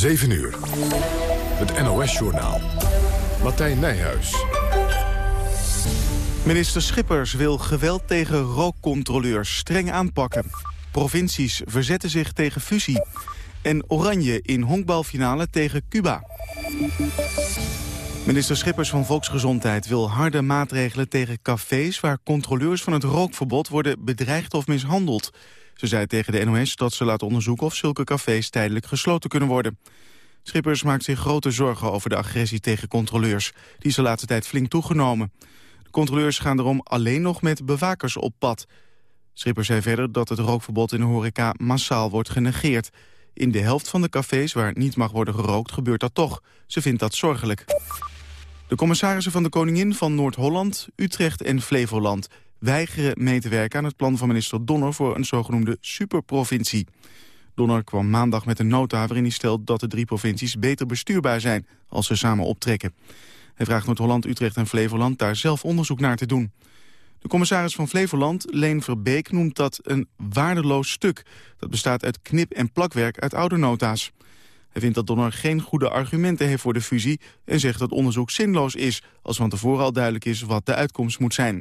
7 uur. Het NOS-journaal. Martijn Nijhuis. Minister Schippers wil geweld tegen rookcontroleurs streng aanpakken. Provincies verzetten zich tegen fusie. En Oranje in honkbalfinale tegen Cuba. Minister Schippers van Volksgezondheid wil harde maatregelen tegen cafés... waar controleurs van het rookverbod worden bedreigd of mishandeld. Ze zei tegen de NOS dat ze laat onderzoeken of zulke cafés tijdelijk gesloten kunnen worden. Schippers maakt zich grote zorgen over de agressie tegen controleurs. Die is de laatste tijd flink toegenomen. De controleurs gaan daarom alleen nog met bewakers op pad. Schippers zei verder dat het rookverbod in de horeca massaal wordt genegeerd. In de helft van de cafés waar niet mag worden gerookt gebeurt dat toch. Ze vindt dat zorgelijk. De commissarissen van de Koningin van Noord-Holland, Utrecht en Flevoland weigeren mee te werken aan het plan van minister Donner voor een zogenoemde superprovincie. Donner kwam maandag met een nota waarin hij stelt dat de drie provincies beter bestuurbaar zijn als ze samen optrekken. Hij vraagt Noord-Holland, Utrecht en Flevoland daar zelf onderzoek naar te doen. De commissaris van Flevoland, Leen Verbeek, noemt dat een waardeloos stuk. Dat bestaat uit knip- en plakwerk uit oude nota's. Hij vindt dat Donner geen goede argumenten heeft voor de fusie... en zegt dat onderzoek zinloos is... als van tevoren al duidelijk is wat de uitkomst moet zijn.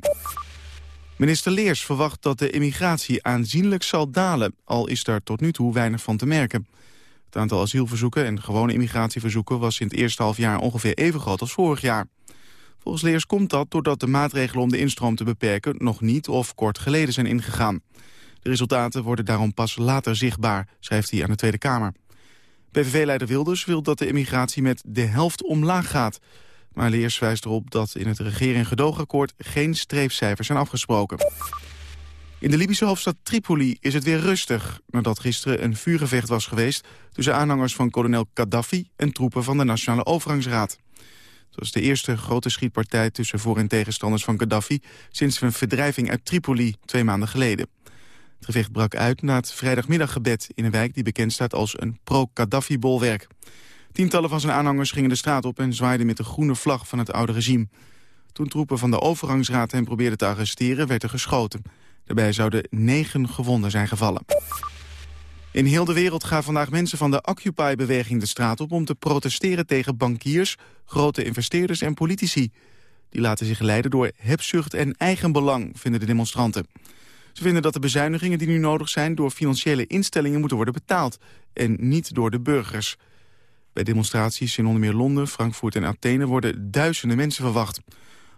Minister Leers verwacht dat de immigratie aanzienlijk zal dalen... al is daar tot nu toe weinig van te merken. Het aantal asielverzoeken en gewone immigratieverzoeken... was in het eerste halfjaar ongeveer even groot als vorig jaar. Volgens Leers komt dat doordat de maatregelen om de instroom te beperken... nog niet of kort geleden zijn ingegaan. De resultaten worden daarom pas later zichtbaar, schrijft hij aan de Tweede Kamer. PVV-leider Wilders wil dat de immigratie met de helft omlaag gaat. Maar Leers wijst erop dat in het regering gedoogakkoord geen streepcijfers zijn afgesproken. In de Libische hoofdstad Tripoli is het weer rustig... nadat gisteren een vuurgevecht was geweest... tussen aanhangers van kolonel Gaddafi en troepen van de Nationale Overgangsraad. Het was de eerste grote schietpartij tussen voor- en tegenstanders van Gaddafi... sinds een verdrijving uit Tripoli twee maanden geleden. Het gevecht brak uit na het vrijdagmiddaggebed in een wijk die bekend staat als een pro-Gaddafi-bolwerk. Tientallen van zijn aanhangers gingen de straat op en zwaaiden met de groene vlag van het oude regime. Toen troepen van de overgangsraad hem probeerden te arresteren, werd er geschoten. Daarbij zouden negen gewonden zijn gevallen. In heel de wereld gaan vandaag mensen van de Occupy-beweging de straat op... om te protesteren tegen bankiers, grote investeerders en politici. Die laten zich leiden door hebzucht en eigenbelang, vinden de demonstranten. Ze vinden dat de bezuinigingen die nu nodig zijn... door financiële instellingen moeten worden betaald... en niet door de burgers. Bij demonstraties in onder meer Londen, Frankfurt en Athene... worden duizenden mensen verwacht.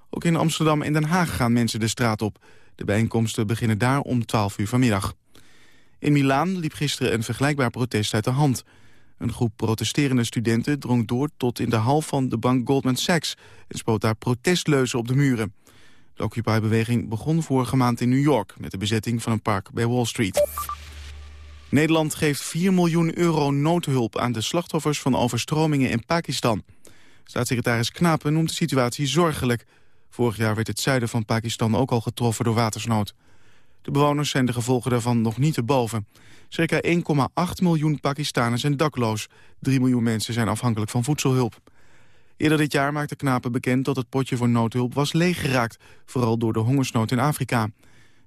Ook in Amsterdam en Den Haag gaan mensen de straat op. De bijeenkomsten beginnen daar om 12 uur vanmiddag. In Milaan liep gisteren een vergelijkbaar protest uit de hand. Een groep protesterende studenten drong door tot in de hal van de bank Goldman Sachs... en spoot daar protestleuzen op de muren. De Occupy-beweging begon vorige maand in New York... met de bezetting van een park bij Wall Street. Nederland geeft 4 miljoen euro noodhulp aan de slachtoffers van overstromingen in Pakistan. Staatssecretaris Knapen noemt de situatie zorgelijk. Vorig jaar werd het zuiden van Pakistan ook al getroffen door watersnood. De bewoners zijn de gevolgen daarvan nog niet te boven. Circa 1,8 miljoen Pakistanen zijn dakloos. 3 miljoen mensen zijn afhankelijk van voedselhulp. Eerder dit jaar maakte Knapen bekend dat het potje voor noodhulp was leeggeraakt. Vooral door de hongersnood in Afrika.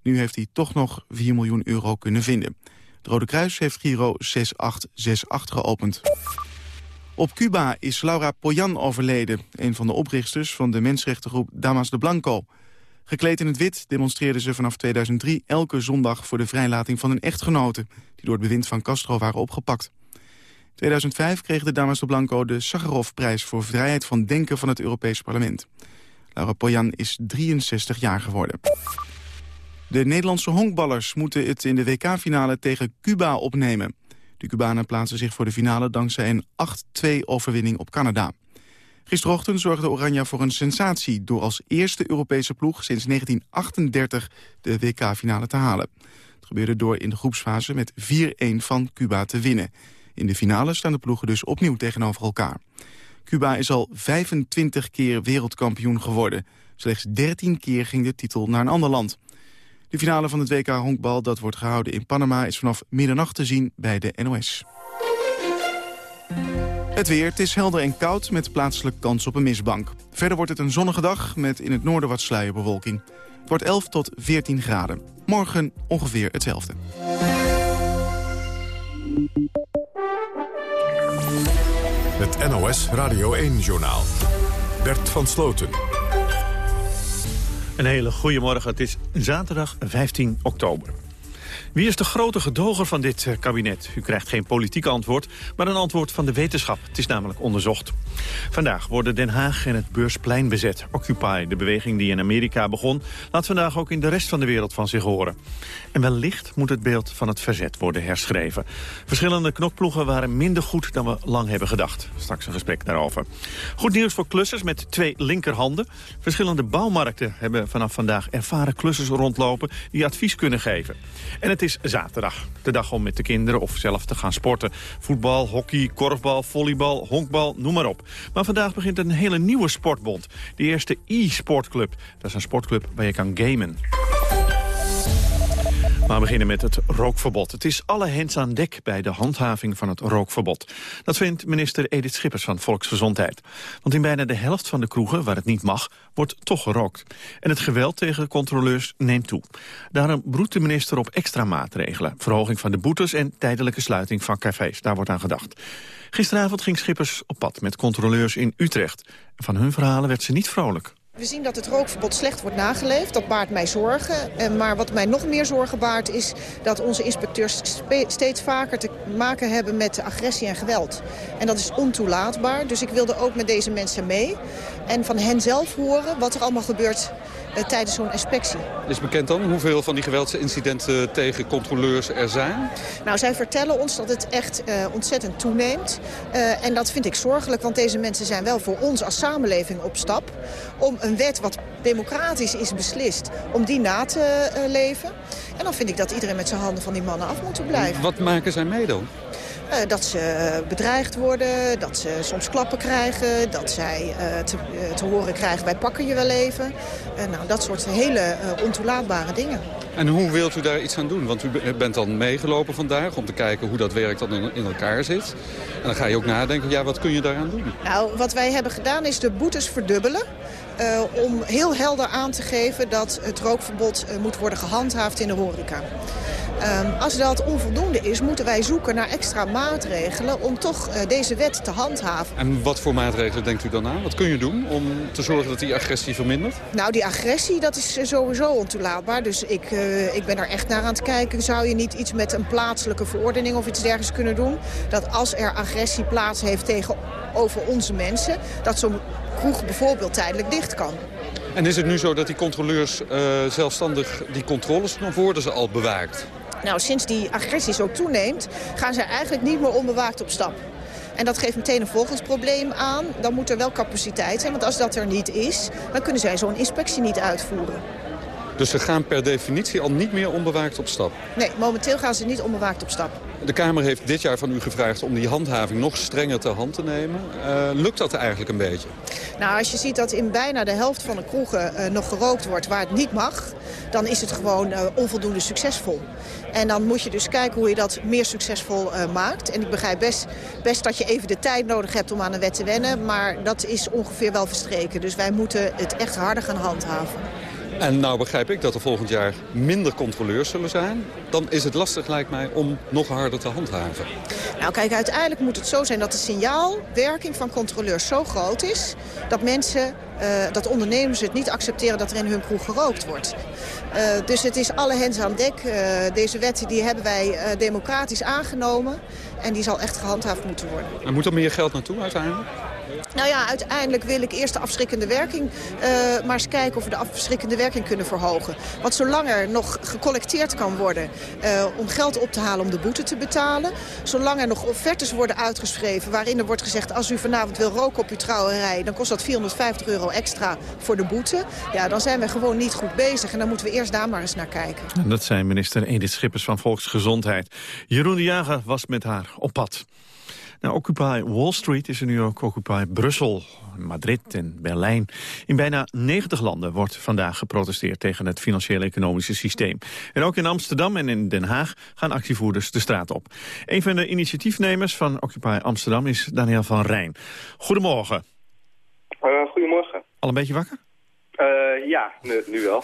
Nu heeft hij toch nog 4 miljoen euro kunnen vinden. Het Rode Kruis heeft Giro 6868 geopend. Op Cuba is Laura Poyan overleden, een van de oprichters van de mensenrechtengroep Damas de Blanco. Gekleed in het wit demonstreerden ze vanaf 2003 elke zondag voor de vrijlating van hun echtgenoten, die door het bewind van Castro waren opgepakt. In 2005 kreeg de Damas de Blanco de Sakharov-prijs voor vrijheid van denken van het Europees Parlement. Laura Poyan is 63 jaar geworden. De Nederlandse honkballers moeten het in de WK-finale tegen Cuba opnemen. De Cubanen plaatsen zich voor de finale dankzij een 8-2 overwinning op Canada. Gisterochtend zorgde Oranje voor een sensatie... door als eerste Europese ploeg sinds 1938 de WK-finale te halen. Het gebeurde door in de groepsfase met 4-1 van Cuba te winnen. In de finale staan de ploegen dus opnieuw tegenover elkaar. Cuba is al 25 keer wereldkampioen geworden. Slechts 13 keer ging de titel naar een ander land. De finale van het WK honkbal dat wordt gehouden in Panama... is vanaf middernacht te zien bij de NOS. Het weer, het is helder en koud met plaatselijk kans op een mistbank. Verder wordt het een zonnige dag met in het noorden wat sluierbewolking. Het wordt 11 tot 14 graden. Morgen ongeveer hetzelfde. Het NOS Radio 1-journaal. Bert van Sloten. Een hele goede morgen. Het is zaterdag 15 oktober. Wie is de grote gedoger van dit eh, kabinet? U krijgt geen politiek antwoord, maar een antwoord van de wetenschap. Het is namelijk onderzocht. Vandaag worden Den Haag en het Beursplein bezet. Occupy, de beweging die in Amerika begon... laat vandaag ook in de rest van de wereld van zich horen. En wellicht moet het beeld van het verzet worden herschreven. Verschillende knokploegen waren minder goed dan we lang hebben gedacht. Straks een gesprek daarover. Goed nieuws voor klussers met twee linkerhanden. Verschillende bouwmarkten hebben vanaf vandaag ervaren klussers rondlopen... die advies kunnen geven. En het is zaterdag. De dag om met de kinderen of zelf te gaan sporten. Voetbal, hockey, korfbal, volleybal, honkbal, noem maar op. Maar vandaag begint een hele nieuwe sportbond. De eerste e-sportclub. Dat is een sportclub waar je kan gamen. Maar we beginnen met het rookverbod. Het is alle hens aan dek bij de handhaving van het rookverbod. Dat vindt minister Edith Schippers van Volksgezondheid. Want in bijna de helft van de kroegen waar het niet mag, wordt toch gerookt. En het geweld tegen controleurs neemt toe. Daarom broedt de minister op extra maatregelen. Verhoging van de boetes en tijdelijke sluiting van cafés. Daar wordt aan gedacht. Gisteravond ging Schippers op pad met controleurs in Utrecht. Van hun verhalen werd ze niet vrolijk. We zien dat het rookverbod slecht wordt nageleefd. Dat baart mij zorgen. Eh, maar wat mij nog meer zorgen baart is dat onze inspecteurs steeds vaker te maken hebben met agressie en geweld. En dat is ontoelaatbaar. Dus ik wilde ook met deze mensen mee. En van hen zelf horen wat er allemaal gebeurt tijdens zo'n inspectie. Is bekend dan hoeveel van die geweldsincidenten tegen controleurs er zijn? Nou, zij vertellen ons dat het echt uh, ontzettend toeneemt. Uh, en dat vind ik zorgelijk, want deze mensen zijn wel voor ons als samenleving op stap... om een wet wat democratisch is beslist, om die na te uh, leven. En dan vind ik dat iedereen met zijn handen van die mannen af moet blijven. Wat maken zij mee dan? Uh, dat ze bedreigd worden, dat ze soms klappen krijgen... dat zij uh, te, te, horen krijgen, wij pakken je wel even. nou, dat soort hele ontoelaatbare dingen. En hoe wilt u daar iets aan doen? Want u bent dan meegelopen vandaag om te kijken hoe dat werk dan in, in elkaar zit. En dan ga je ook nadenken, ja, wat kun je daaraan doen? Nou, wat wij hebben gedaan is de boetes verdubbelen. Uh, om heel helder aan te geven dat het rookverbod uh, moet worden gehandhaafd in de horeca. Um, als dat onvoldoende is, moeten wij zoeken naar extra maatregelen om toch uh, deze wet te handhaven. En wat voor maatregelen denkt u dan aan? Wat kun je doen om te zorgen dat die agressie vermindert? Nou, die agressie dat is sowieso ontoelaatbaar. Dus ik, ik ben er echt naar aan het kijken. Zou je niet iets met een plaatselijke verordening of iets dergelijks kunnen doen? Dat als er agressie plaats heeft tegenover onze mensen... dat zo'n kroeg bijvoorbeeld tijdelijk dicht kan. En is het nu zo dat die controleurs uh, zelfstandig die controles nog worden ze al bewaakt? Nou, sinds die agressie zo toeneemt, gaan ze eigenlijk niet meer onbewaakt op stap. En dat geeft meteen een volgensprobleem aan. Dan moet er wel capaciteit zijn, want als dat er niet is... dan kunnen zij zo'n inspectie niet uitvoeren. Dus ze gaan per definitie al niet meer onbewaakt op stap? Nee, momenteel gaan ze niet onbewaakt op stap. De Kamer heeft dit jaar van u gevraagd om die handhaving nog strenger ter hand te nemen. Uh, lukt dat eigenlijk een beetje? Nou, als je ziet dat in bijna de helft van de kroegen uh, nog gerookt wordt waar het niet mag... dan is het gewoon uh, onvoldoende succesvol. En dan moet je dus kijken hoe je dat meer succesvol maakt. En ik begrijp best, best dat je even de tijd nodig hebt om aan een wet te wennen... maar dat is ongeveer wel verstreken. Dus wij moeten het echt harder gaan handhaven. En nou begrijp ik dat er volgend jaar minder controleurs zullen zijn. Dan is het lastig, lijkt mij, om nog harder te handhaven. Nou kijk, uiteindelijk moet het zo zijn dat de signaalwerking van controleurs zo groot is... dat mensen, uh, dat ondernemers het niet accepteren dat er in hun kroeg gerookt wordt. Uh, dus het is alle hens aan dek. Uh, deze wet die hebben wij democratisch aangenomen. En die zal echt gehandhaafd moeten worden. En moet er meer geld naartoe uiteindelijk? Nou ja, uiteindelijk wil ik eerst de afschrikkende werking... Uh, maar eens kijken of we de afschrikkende werking kunnen verhogen. Want zolang er nog gecollecteerd kan worden uh, om geld op te halen om de boete te betalen... zolang er nog offertes worden uitgeschreven waarin er wordt gezegd... als u vanavond wil roken op uw trouwerij, dan kost dat 450 euro extra voor de boete. Ja, dan zijn we gewoon niet goed bezig en dan moeten we eerst daar maar eens naar kijken. En dat zijn minister Edith Schippers van Volksgezondheid. Jeroen de Jager was met haar op pad. Nou, Occupy Wall Street is er nu ook Occupy Brussel, Madrid en Berlijn. In bijna 90 landen wordt vandaag geprotesteerd tegen het financiële economische systeem. En ook in Amsterdam en in Den Haag gaan actievoerders de straat op. Een van de initiatiefnemers van Occupy Amsterdam is Daniel van Rijn. Goedemorgen. Uh, goedemorgen. Al een beetje wakker? Uh, ja, nu, nu wel.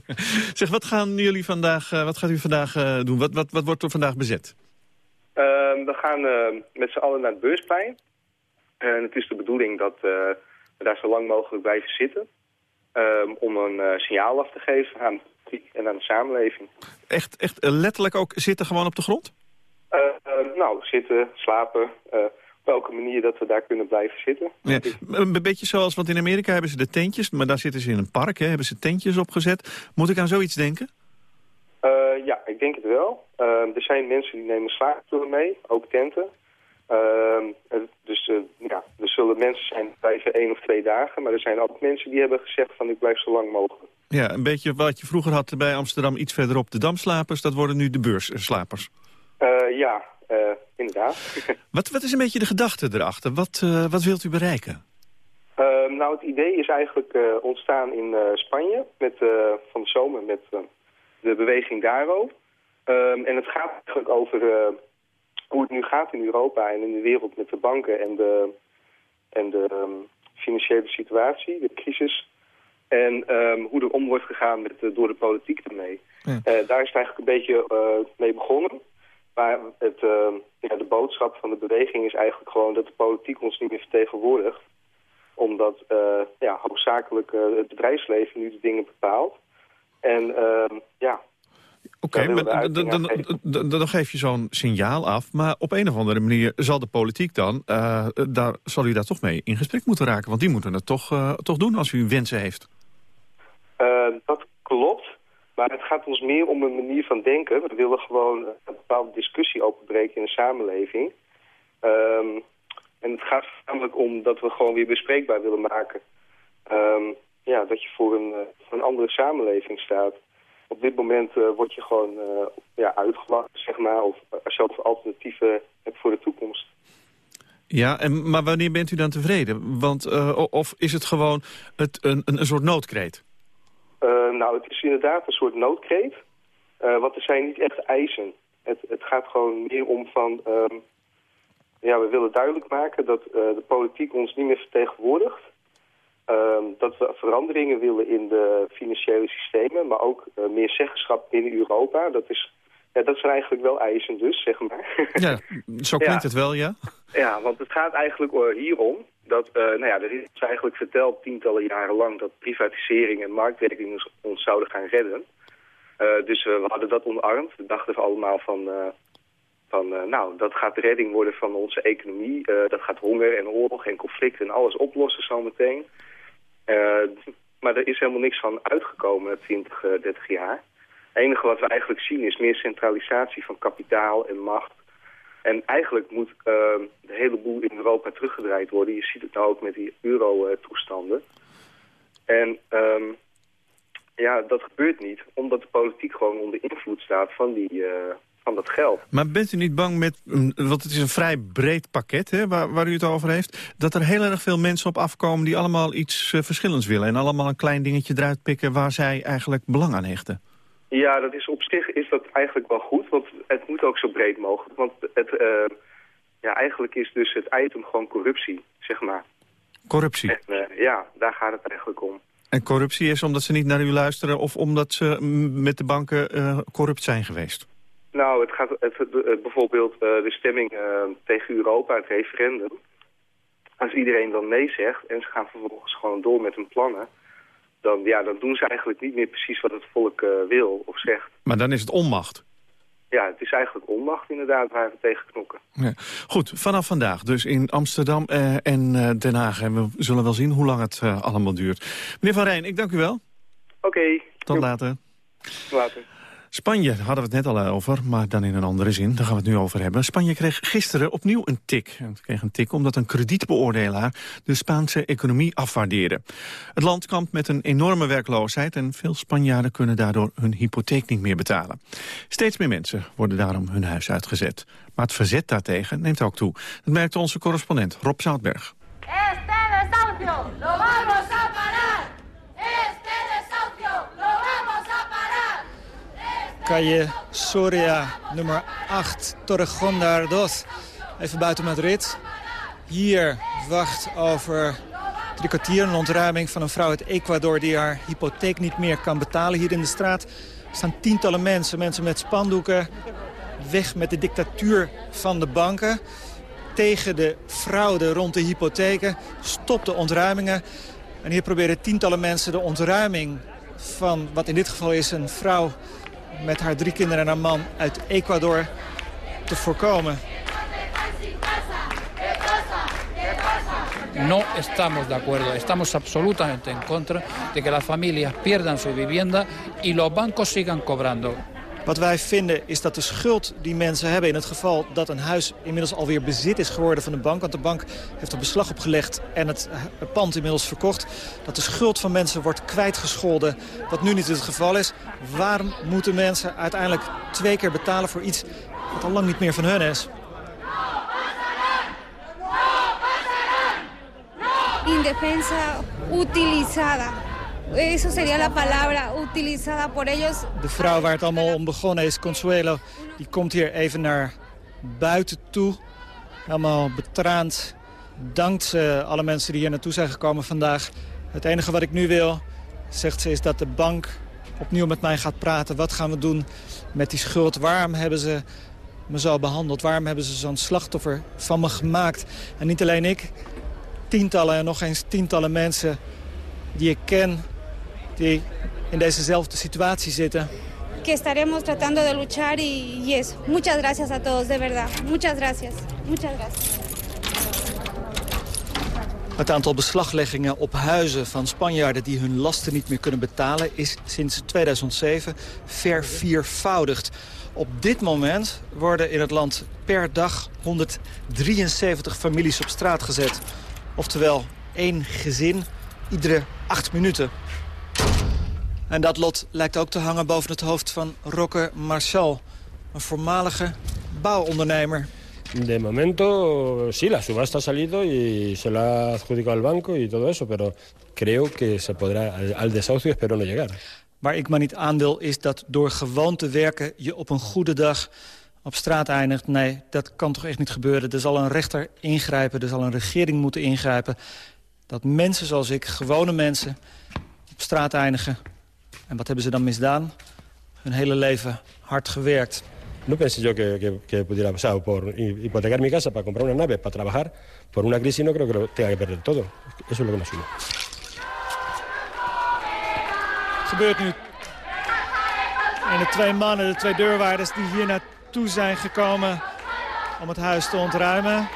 zeg, wat gaan jullie vandaag, uh, wat gaat u vandaag doen? Wat, wat, wat wordt er vandaag bezet? Uh, we gaan uh, met z'n allen naar het beursplein. En het is de bedoeling dat we daar zo lang mogelijk blijven zitten. ehm, om een signaal af te geven aan de politiek en aan de samenleving. Echt, echt letterlijk ook zitten gewoon op de grond? Eh, eh, nou, zitten, slapen, eh, op welke manier dat we daar kunnen blijven zitten. Ja, een beetje zoals, want in Amerika hebben ze de tentjes, maar daar zitten ze in een park, hè, hebben ze tentjes opgezet. Moet ik aan zoiets denken? Uh, ja, ik denk het wel. Uh, er zijn mensen die nemen slaapstoelen mee, ook tenten. Uh, dus ja, er zullen mensen zijn die blijven één of twee dagen. Maar er zijn ook mensen die hebben gezegd van ik blijf zo lang mogelijk. Ja, een beetje wat je vroeger had bij Amsterdam iets verderop de damslapers. Dat worden nu de beursslapers. Uh, ja, inderdaad. wat, wat is een beetje de gedachte erachter? Wat, wat wilt u bereiken? Ehm, nou, het idee is eigenlijk ontstaan in Spanje met, van de zomer met de beweging Daro. Um, en het gaat eigenlijk over hoe het nu gaat in Europa en in de wereld met de banken en de, en de um, financiële situatie, de crisis. En hoe er om wordt gegaan met, door de politiek ermee. Ja. daar is het eigenlijk een beetje mee begonnen. Maar het, ja, de boodschap van de beweging is eigenlijk gewoon dat de politiek ons niet meer vertegenwoordigt. Omdat ja, hoofdzakelijk het bedrijfsleven nu de dingen bepaalt. En ehm, ja... Oké, okay, maar dan, dan, dan geef je zo'n signaal af. Maar op een of andere manier zal de politiek dan... Uh, daar, zal u daar toch mee in gesprek moeten raken. Want die moeten het toch, toch doen als u wensen heeft. dat klopt. Maar het gaat ons meer om een manier van denken. We willen gewoon een bepaalde discussie openbreken in de samenleving. Um, en het gaat namelijk om dat we gewoon weer bespreekbaar willen maken. Um, ja, dat je voor een, voor een andere samenleving staat. Op dit moment uh, word je gewoon uh, ja, uitgelachen, zeg maar. Of zelf alternatieven hebt voor de toekomst. Ja, en, maar wanneer bent u dan tevreden? Want, of is het gewoon het, een, een soort noodkreet? Nou, het is inderdaad een soort noodkreet. Uh, want er zijn niet echt eisen. Het, het gaat gewoon meer om van... Um, ja, we willen duidelijk maken dat uh, de politiek ons niet meer vertegenwoordigt. Um, dat we veranderingen willen in de financiële systemen, maar ook meer zeggenschap binnen Europa. Dat, is, ja, dat zijn eigenlijk wel eisen dus, zeg maar. Ja, zo klinkt ja. het wel, ja? Ja, want het gaat eigenlijk hierom dat, uh, nou ja, er is eigenlijk verteld tientallen jaren lang dat privatisering en marktwerking ons, ons zouden gaan redden. Uh, dus uh, we hadden dat omarmd. We dachten allemaal van, van nou, dat gaat de redding worden van onze economie. dat gaat honger en oorlog en conflict en alles oplossen zometeen. Maar er is helemaal niks van uitgekomen na 20, 30 jaar. Het enige wat we eigenlijk zien is meer centralisatie van kapitaal en macht en eigenlijk moet uh, de hele boel in Europa teruggedraaid worden. Je ziet het nou ook met die euro-toestanden. En um, ja, dat gebeurt niet, omdat de politiek gewoon onder invloed staat van, die, van dat geld. Maar bent u niet bang met, want het is een vrij breed pakket hè, waar, waar u het over heeft... dat er heel erg veel mensen op afkomen die allemaal iets uh, verschillends willen... en allemaal een klein dingetje eruit pikken waar zij eigenlijk belang aan hechten? Ja, dat is op zich is dat eigenlijk wel goed, want het moet ook zo breed mogelijk. Want het, uh, ja, eigenlijk is dus het item gewoon corruptie, zeg maar. Corruptie? En, uh, ja, daar gaat het eigenlijk om. En corruptie is omdat ze niet naar u luisteren of omdat ze met de banken uh, corrupt zijn geweest? Nou, het gaat het, het, bijvoorbeeld de stemming tegen Europa, het referendum. Als iedereen dan nee zegt en ze gaan vervolgens gewoon door met hun plannen dan, ja, dan doen ze eigenlijk niet meer precies wat het volk wil of zegt. Maar dan is het onmacht? Ja, het is eigenlijk onmacht inderdaad waar we tegen knokken. Ja. Goed, vanaf vandaag dus in Amsterdam en Den Haag. En we zullen wel zien hoe lang het allemaal duurt. Meneer Van Rijn, ik dank u wel. Oké. Okay. Tot later. Later. Spanje hadden we het net al over, maar dan in een andere zin. Daar gaan we het nu over hebben. Spanje kreeg gisteren opnieuw een tik. Het kreeg een tik omdat een kredietbeoordelaar de Spaanse economie afwaardeerde. Het land kampt met een enorme werkloosheid en veel Spanjaarden kunnen daardoor hun hypotheek niet meer betalen. Steeds meer mensen worden daarom hun huis uitgezet. Maar het verzet daartegen neemt ook toe. Dat merkte onze correspondent Rob Zoutberg. Calle Soria, nummer 8, Torrejon de Ardoz. Even buiten Madrid. Hier wacht over drie kwartier een ontruiming van een vrouw uit Ecuador... die haar hypotheek niet meer kan betalen. Hier in de straat staan tientallen mensen, mensen met spandoeken. Weg met de dictatuur van de banken. tegen de fraude rond de hypotheken. Stop de ontruimingen. En hier proberen tientallen mensen de ontruiming van wat in dit geval is een vrouw met haar drie kinderen en haar man uit Ecuador te voorkomen. No estamos de acuerdo, estamos absolutamente en contra de que las familias pierdan su vivienda y los bancos sigan cobrando. Wat wij vinden is dat de schuld die mensen hebben... in het geval dat een huis inmiddels alweer bezit is geworden van de bank... want de bank heeft er beslag op gelegd en het pand inmiddels verkocht... dat de schuld van mensen wordt kwijtgescholden, wat nu niet het geval is. Waarom moeten mensen uiteindelijk twee keer betalen voor iets... wat al lang niet meer van hun is? Indefensa utilizada. Eso sería la palabra utilizada por ellos. De vrouw waar het allemaal om begonnen is, Consuelo, die komt hier even naar buiten toe. Helemaal betraand. Dankt ze alle mensen die hier naartoe zijn gekomen vandaag. Het enige wat ik nu wil, zegt ze, is dat de bank opnieuw met mij gaat praten. Wat gaan we doen met die schuld? Waarom hebben ze me zo behandeld? Waarom hebben ze zo'n slachtoffer van me gemaakt? En niet alleen ik, tientallen en nog eens tientallen mensen die ik ken die in dezezelfde situatie zitten. Que estaremos tratando de luchar y, y eso. Muchas gracias a todos, de verdad. Muchas gracias. Muchas gracias. Het aantal beslagleggingen op huizen van Spanjaarden die hun lasten niet meer kunnen betalen... is sinds 2007 verviervoudigd. Op dit moment worden in het land per dag 173 families op straat gezet. Oftewel één gezin iedere acht minuten. En dat lot lijkt ook te hangen boven het hoofd van Roque Marchal. Een voormalige bouwondernemer. De momento, sí, la subasta ha salido y se la ha adjudicado al banco y todo eso, pero creo que se podrá, al desahucio espero no llegar. Waar ik maar niet aan wil is dat door gewoon te werken je op een goede dag op straat eindigt. Nee, dat kan toch echt niet gebeuren. Er zal een rechter ingrijpen, er zal een regering moeten ingrijpen. Dat mensen zoals ik, gewone mensen, op straat eindigen. En wat hebben ze dan misdaan? Hun hele leven hard gewerkt. No pensé yo que, que, que pudiera pasar por hipotecar mi casa para comprar una nave, para trabajar. Por una crisis no creo que lo tenga que perder todo. Eso es lo que me asumo. gebeurt nu? En de twee mannen, de twee deurwaarders die hier naartoe zijn gekomen om het huis te ontruimen,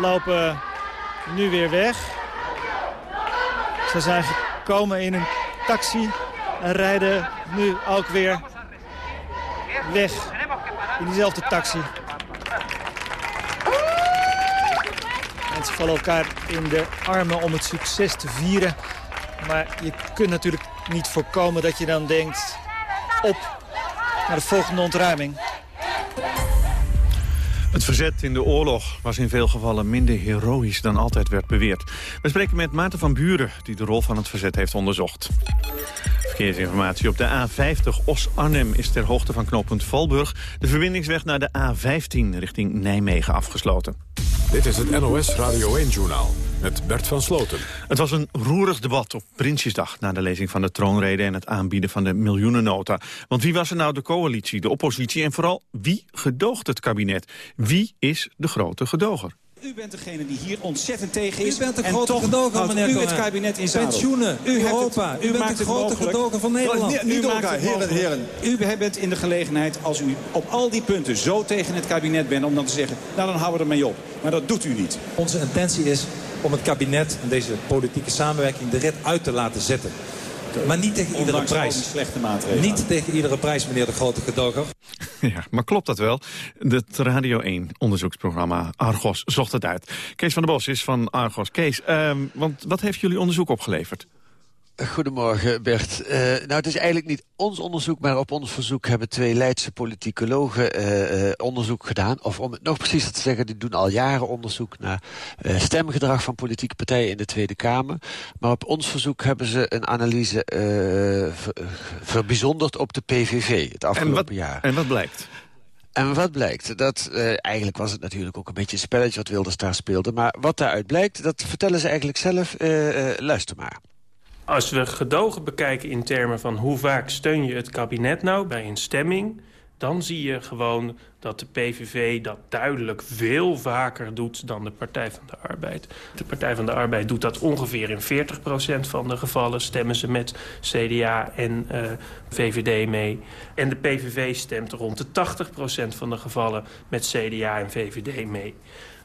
lopen nu weer weg. Ze zijn gekomen in een taxi en rijden nu ook weer weg in diezelfde taxi. Mensen vallen elkaar in de armen om het succes te vieren. Maar je kunt natuurlijk niet voorkomen dat je dan denkt op naar de volgende ontruiming. Het verzet in de oorlog was in veel gevallen minder heroïs dan altijd werd beweerd. We spreken met Maarten van Buren, die de rol van het verzet heeft onderzocht. Verkeersinformatie op de A50 Os-Arnhem is ter hoogte van knooppunt Valburg... de verbindingsweg naar de A15 richting Nijmegen afgesloten. Dit is het NOS Radio 1-journaal met Bert van Sloten. Het was een roerig debat op Prinsjesdag... na de lezing van de troonrede en het aanbieden van de miljoenennota. Want wie was er nou de coalitie, de oppositie... en vooral wie gedoogt het kabinet? Wie is de grote gedoger? U bent degene die hier ontzettend tegen is. U bent de grote gedoger, meneer u het kabinet in zadel. Pensioenen, u Europa, u, u bent de grote gedoger van Nederland. u maakt het heren, heren. U bent in de gelegenheid, als u op al die punten zo tegen het kabinet bent... om dan te zeggen, nou dan houden we ermee op. Maar dat doet u niet. Onze intentie is om het kabinet en deze politieke samenwerking de red uit te laten zetten. Maar niet tegen iedere prijs. slechte maatregelen. Niet tegen iedere prijs, meneer de grote gedoger. Ja, maar klopt dat wel? Het Radio 1 onderzoeksprogramma Argos zocht het uit. Kees van der Bos is van Argos. Kees, uh, want wat heeft jullie onderzoek opgeleverd? Goedemorgen Bert. Uh, nou, het is eigenlijk niet ons onderzoek, maar op ons verzoek hebben twee Leidse politicologen uh, uh, onderzoek gedaan. Of om het nog preciezer te zeggen, die doen al jaren onderzoek naar stemgedrag van politieke partijen in de Tweede Kamer. Maar op ons verzoek hebben ze een analyse ver, verbijzonderd op de PVV het afgelopen en wat, jaar. En wat blijkt? En wat blijkt? Dat, uh, eigenlijk was het natuurlijk ook een beetje een spelletje wat Wilders daar speelde. Maar wat daaruit blijkt, dat vertellen ze eigenlijk zelf. Uh, uh, luister maar. Als we gedogen bekijken in termen van hoe vaak steun je het kabinet nou bij een stemming... dan zie je gewoon dat de PVV dat duidelijk veel vaker doet dan de Partij van de Arbeid. De Partij van de Arbeid doet dat ongeveer in 40% van de gevallen. Stemmen ze met CDA en uh, VVD mee. En de PVV stemt rond de 80% van de gevallen met CDA en VVD mee.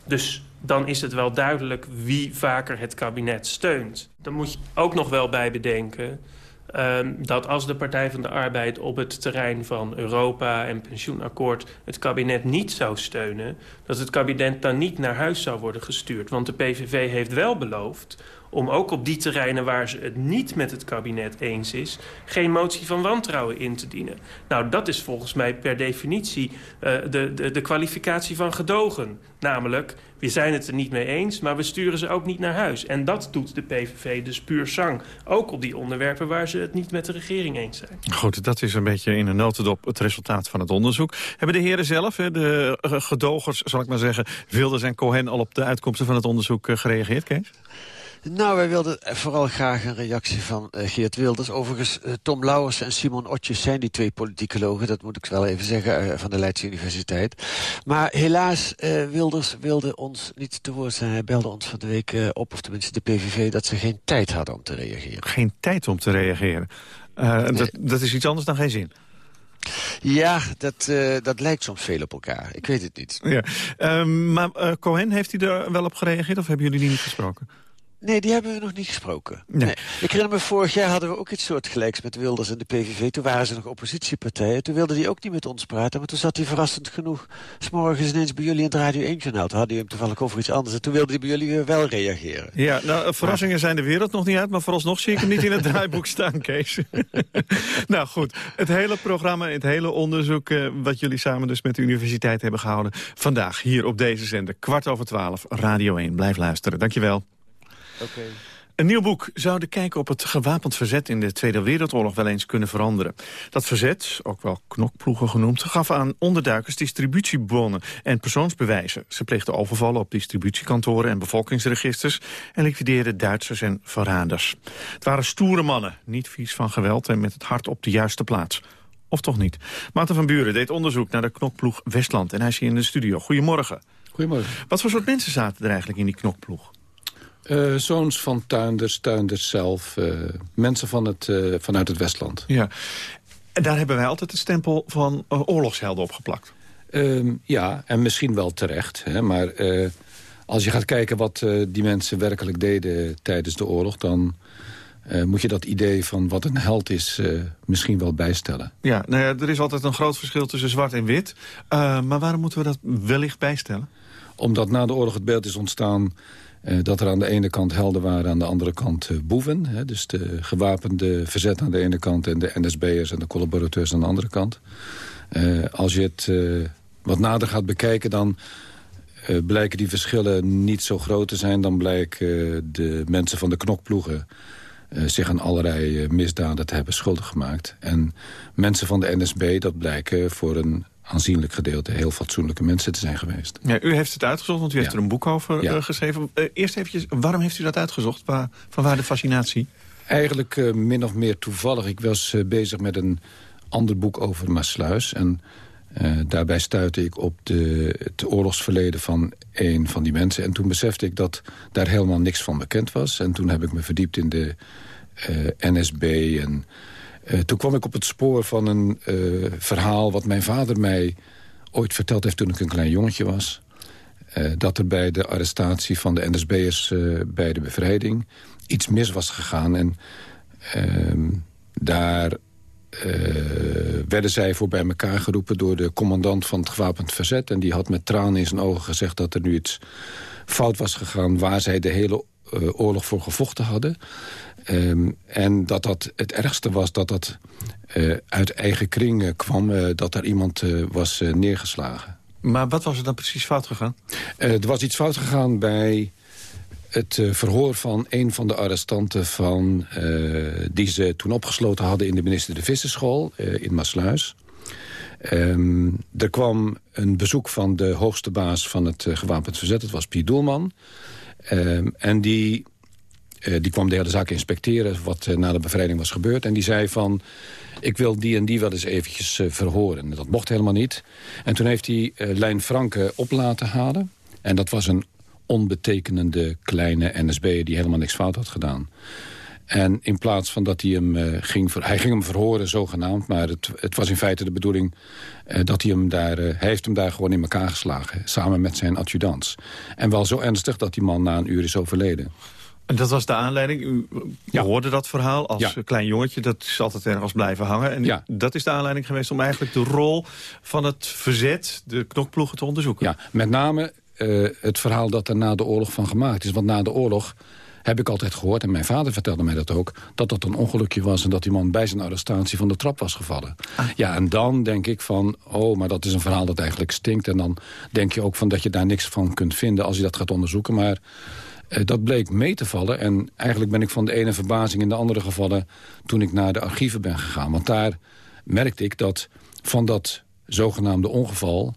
Dus dan is het wel duidelijk wie vaker het kabinet steunt. Dan moet je ook nog wel bij bedenken Ehm, dat als de Partij van de Arbeid op het terrein van Europa en pensioenakkoord het kabinet niet zou steunen, dat het kabinet dan niet naar huis zou worden gestuurd. Want de PVV heeft wel beloofd om ook op die terreinen waar ze het niet met het kabinet eens is... geen motie van wantrouwen in te dienen. Nou, dat is volgens mij per definitie uh, de, de, de kwalificatie van gedogen. Namelijk, we zijn het er niet mee eens, maar we sturen ze ook niet naar huis. En dat doet de PVV dus puur zang. Ook op die onderwerpen waar ze het niet met de regering eens zijn. Goed, dat is een beetje in een notendop het resultaat van het onderzoek. Hebben de heren zelf, de eh, gedogers, zal ik maar zeggen... Wilders en Cohen al op de uitkomsten van het onderzoek eh, gereageerd, Kees? Nou, wij wilden vooral graag een reactie van uh, Geert Wilders. Overigens, uh, Tom Lauwers en Simon Otjes zijn die twee politicologen. Dat moet ik wel even zeggen, uh, van de Leidse Universiteit. Maar helaas, Wilders wilde ons niet te woord zijn. Hij belde ons van de week op, of tenminste de PVV... dat ze geen tijd hadden om te reageren. Geen tijd om te reageren? Nee. dat, dat is iets anders dan geen zin. Ja, dat, uh, dat lijkt soms veel op elkaar. Ik weet het niet. Ja. Uh, maar uh, Cohen, heeft hij er wel op gereageerd of hebben jullie die niet gesproken? Nee, die hebben we nog niet gesproken. Nee. Ik herinner me, vorig jaar hadden we ook iets soortgelijks met Wilders en de PVV. Toen waren ze nog oppositiepartijen. Toen wilde hij ook niet met ons praten. Maar toen zat hij verrassend genoeg... s'morgens ineens bij jullie in het Radio 1-journaal. Toen had hij hem toevallig over iets anders. En toen wilde hij bij jullie weer wel reageren. Ja, nou, verrassingen zijn de wereld nog niet uit. Maar vooralsnog zie ik hem niet in het draaiboek staan, Kees. nou goed, het hele programma, het hele onderzoek... Uh, wat jullie samen dus met de universiteit hebben gehouden... vandaag hier op deze zender, kwart over twaalf, Radio 1. Blijf luisteren. Dankjewel. Okay. Een nieuw boek zou de kijk op het gewapend verzet in de Tweede Wereldoorlog wel eens kunnen veranderen. Dat verzet, ook wel knokploegen genoemd, gaf aan onderduikers distributiebonnen en persoonsbewijzen. Ze pleegden overvallen op distributiekantoren en bevolkingsregisters en liquideerden Duitsers en verraders. Het waren stoere mannen, niet vies van geweld en met het hart op de juiste plaats. Of toch niet? Maarten van Buren deed onderzoek naar de knokploeg Westland en hij is hier in de studio. Goedemorgen. Goedemorgen. Wat voor soort mensen zaten er eigenlijk in die knokploeg? Uh, zoons van tuinders, tuinders zelf. Uh, mensen van het, uh, vanuit het Westland. Ja. En daar hebben wij altijd het stempel van oorlogshelden opgeplakt. Ehm, ja, en misschien wel terecht. Hè, maar als je gaat kijken wat die mensen werkelijk deden tijdens de oorlog... dan moet je dat idee van wat een held is misschien wel bijstellen. Ja, nou ja, er is altijd een groot verschil tussen zwart en wit. maar waarom moeten we dat wellicht bijstellen? Omdat na de oorlog het beeld is ontstaan dat er aan de ene kant helden waren, aan de andere kant uh, boeven. Hè, dus de gewapende verzet aan de ene kant... en de NSB'ers en de collaborateurs aan de andere kant. Uh, als je het wat nader gaat bekijken, dan blijken die verschillen niet zo groot te zijn. Dan blijken de mensen van de knokploegen... zich aan allerlei misdaden te hebben schuldig gemaakt. En mensen van de NSB, dat blijken voor een aanzienlijk gedeelte heel fatsoenlijke mensen te zijn geweest. Ja, u heeft het uitgezocht, want u heeft er een boek over ja. uh, geschreven. Uh, eerst eventjes, waarom heeft u dat uitgezocht? Waar, van waar de fascinatie? Eigenlijk uh, min of meer toevallig. Ik was bezig met een ander boek over Maasluis. En daarbij stuitte ik op de, het oorlogsverleden van een van die mensen. En toen besefte ik dat daar helemaal niks van bekend was. En toen heb ik me verdiept in de NSB en uh, toen kwam ik op het spoor van een uh, verhaal... wat mijn vader mij ooit verteld heeft toen ik een klein jongetje was. Uh, dat er bij de arrestatie van de NSB'ers bij de bevrijding... iets mis was gegaan. En ehm, daar werden zij voor bij elkaar geroepen... door de commandant van het gewapend verzet. En die had met tranen in zijn ogen gezegd dat er nu iets fout was gegaan... waar zij de hele oorlog voor gevochten hadden. Um, en dat dat het ergste was dat dat uh, uit eigen kring kwam... Uh, dat er iemand was neergeslagen. Maar wat was er dan precies fout gegaan? er was iets fout gegaan bij het verhoor van een van de arrestanten... Van, die ze toen opgesloten hadden in de minister de Visserschool in Maasluis. Um, er kwam een bezoek van de hoogste baas van het gewapend verzet. Dat was Piet Doelman. Um, en die die kwam de hele zaak inspecteren, wat na de bevrijding was gebeurd. En die zei van, ik wil die en die wel eens eventjes verhoren. Dat mocht helemaal niet. En toen heeft hij Lijn Franke op laten halen. En dat was een onbetekenende kleine NSB die helemaal niks fout had gedaan. En in plaats van dat hij hem ging... Hij ging hem verhoren, zogenaamd. Maar het, het was in feite de bedoeling dat hij hem daar... Hij heeft hem daar gewoon in elkaar geslagen. Samen met zijn adjudants. En wel zo ernstig dat die man na een uur is overleden. En dat was de aanleiding. U ja. hoorde dat verhaal als ja. klein jongetje. Dat is altijd ergens blijven hangen. En ja. dat is de aanleiding geweest om eigenlijk de rol van het verzet... de knokploegen te onderzoeken. Ja, met name het verhaal dat er na de oorlog van gemaakt is. Want na de oorlog heb ik altijd gehoord, en mijn vader vertelde mij dat ook... dat dat een ongelukje was en dat die man bij zijn arrestatie van de trap was gevallen. Ah. Ja, en dan denk ik van, oh, maar dat is een verhaal dat eigenlijk stinkt. En dan denk je ook van dat je daar niks van kunt vinden als je dat gaat onderzoeken. Maar eh, dat bleek mee te vallen. En eigenlijk ben ik van de ene verbazing in de andere gevallen... toen ik naar de archieven ben gegaan. Want daar merkte ik dat van dat zogenaamde ongeval...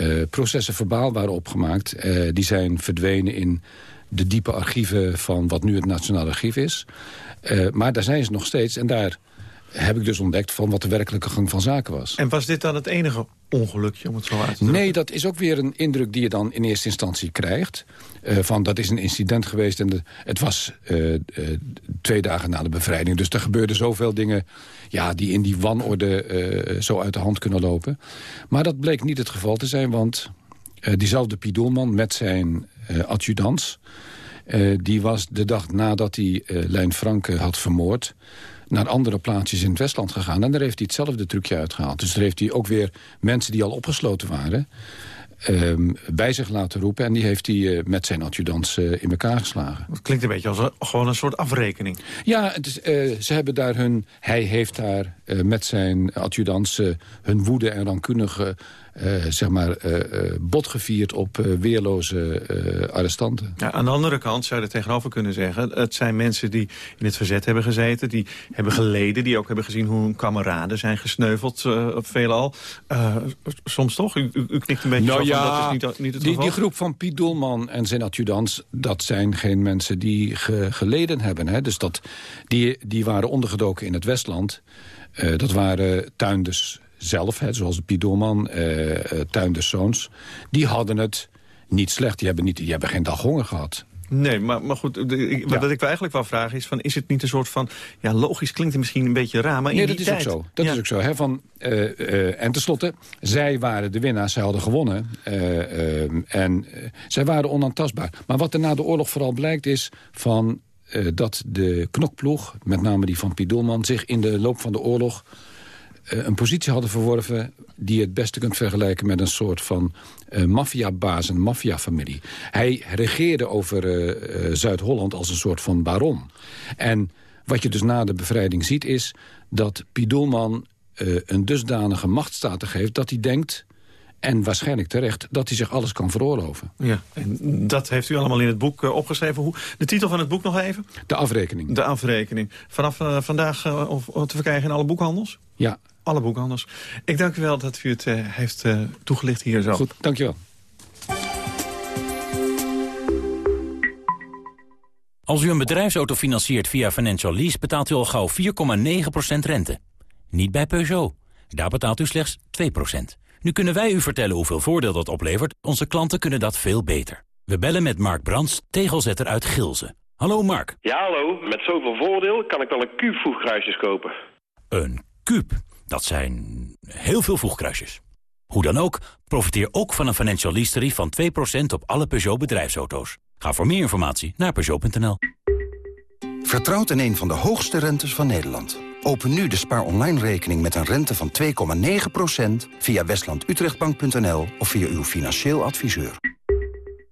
Uh, processen verbaal waren opgemaakt. Uh, die zijn verdwenen in de diepe archieven van wat nu het Nationaal Archief is. Maar daar zijn ze nog steeds en daar heb ik dus ontdekt van wat de werkelijke gang van zaken was. En was dit dan het enige ongelukje, om het zo uit te drukken? Nee, dat is ook weer een indruk die je dan in eerste instantie krijgt. Uh, van dat is een incident geweest en de, het was uh, uh, twee dagen na de bevrijding. Dus er gebeurden zoveel dingen ja, die in die wanorde zo uit de hand kunnen lopen. Maar dat bleek niet het geval te zijn, want diezelfde Pidoelman met zijn adjudants... die was de dag nadat hij Lijn Franke had vermoord naar andere plaatsjes in het Westland gegaan. En daar heeft hij hetzelfde trucje uitgehaald. Dus daar heeft hij ook weer mensen die al opgesloten waren... Um, bij zich laten roepen. En die heeft hij uh, met zijn adjudants uh, in elkaar geslagen. Het klinkt een beetje als een, gewoon een soort afrekening. Ja, het is, uh, ze hebben daar hun... Hij heeft daar met zijn adjudants hun woede en rancunige uh, zeg maar, uh, bot gevierd op weerloze arrestanten. Ja, aan de andere kant zou je er tegenover kunnen zeggen... het zijn mensen die in het verzet hebben gezeten, die hebben geleden... die ook hebben gezien hoe hun kameraden zijn gesneuveld, veelal. soms toch? U, u, knikt een beetje nou, zo ja, dat is niet, niet het die, die, groep van Piet Doelman en zijn adjudants... dat zijn geen mensen die ge, geleden hebben. Hè? Dus dat, die, die waren ondergedoken in het Westland... dat waren tuinders zelf, hè, zoals Piet Doelman, uh, Tuin des Zoons... die hadden het niet slecht. Die hebben, niet, die hebben geen dag honger gehad. Nee, maar, maar goed, ik, wat ik eigenlijk wel vraag is... Van, is het niet een soort van... Ja, logisch klinkt het misschien een beetje raar, maar in nee, dat is tijd... ook zo. Dat is ook zo. Hè, van, uh, uh, en tenslotte, zij waren de winnaars, zij hadden gewonnen. Uh, en zij waren onaantastbaar. Maar wat er na de oorlog vooral blijkt is... van dat de knokploeg, met name die van Piet Doelman... zich in de loop van de oorlog eh, een positie hadden verworven... die je het beste kunt vergelijken met een soort van uh, maffiabaas, een maffiafamilie. Hij regeerde over uh, Zuid-Holland als een soort van baron. En wat je dus na de bevrijding ziet is dat Pidolman uh, een dusdanige machtsstatus geeft... dat hij denkt en waarschijnlijk terecht dat hij zich alles kan veroorloven. Ja, en dat heeft u allemaal in het boek uh, opgeschreven. Hoe, de titel van het boek nog even? De afrekening. De afrekening. Vanaf uh, vandaag uh, of, te verkrijgen in alle boekhandels? Ja, alle boekhandels. Ik dank u wel dat u het uh, heeft uh, toegelicht hier zo. Goed, dank je wel. Als u een bedrijfsauto financiert via Financial Lease... betaalt u al gauw 4,9% rente. Niet bij Peugeot. Daar betaalt u slechts 2%. Nu kunnen wij u vertellen hoeveel voordeel dat oplevert. Onze klanten kunnen dat veel beter. We bellen met Mark Brands, tegelzetter uit Gilze. Hallo Mark. Ja, hallo. Met zoveel voordeel kan ik wel een kuub voegkruisjes kopen. Een kuub? Dat zijn heel veel voegkruisjes. Hoe dan ook, profiteer ook van een financial lease van 2% op alle Peugeot bedrijfsauto's. Ga voor meer informatie naar Peugeot.nl. Vertrouwt in een van de hoogste rentes van Nederland. Open nu de spaar online rekening met een rente van 2,9% via westlandutrechtbank.nl of via uw financieel adviseur.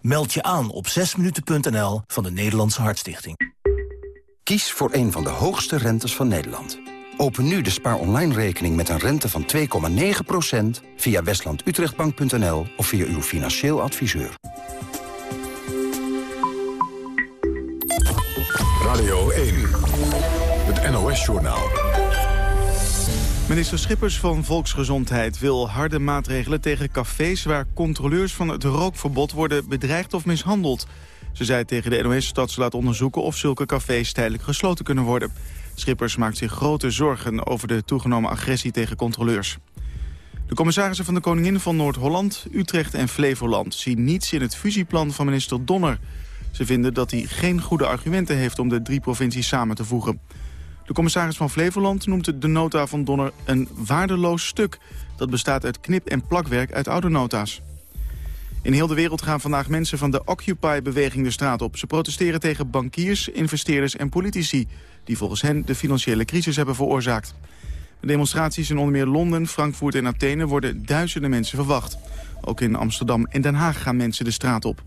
Meld je aan op 6minuten.nl van de Nederlandse Hartstichting. Kies voor een van de hoogste rentes van Nederland. Open nu de Spaar Online rekening met een rente van 2,9% via westlandutrechtbank.nl of via uw financieel adviseur. Radio 1, het NOS-journaal. Minister Schippers van Volksgezondheid wil harde maatregelen tegen cafés... waar controleurs van het rookverbod worden bedreigd of mishandeld. Ze zei tegen de NOS dat ze laat onderzoeken of zulke cafés tijdelijk gesloten kunnen worden. Schippers maakt zich grote zorgen over de toegenomen agressie tegen controleurs. De commissarissen van de Koningin van Noord-Holland, Utrecht en Flevoland... zien niets in het fusieplan van minister Donner. Ze vinden dat hij geen goede argumenten heeft om de drie provincies samen te voegen. De commissaris van Flevoland noemt de nota van Donner een waardeloos stuk. Dat bestaat uit knip- en plakwerk uit oude nota's. In heel de wereld gaan vandaag mensen van de Occupy-beweging de straat op. Ze protesteren tegen bankiers, investeerders en politici... die volgens hen de financiële crisis hebben veroorzaakt. De demonstraties in onder meer Londen, Frankfurt en Athene... worden duizenden mensen verwacht. Ook in Amsterdam en Den Haag gaan mensen de straat op.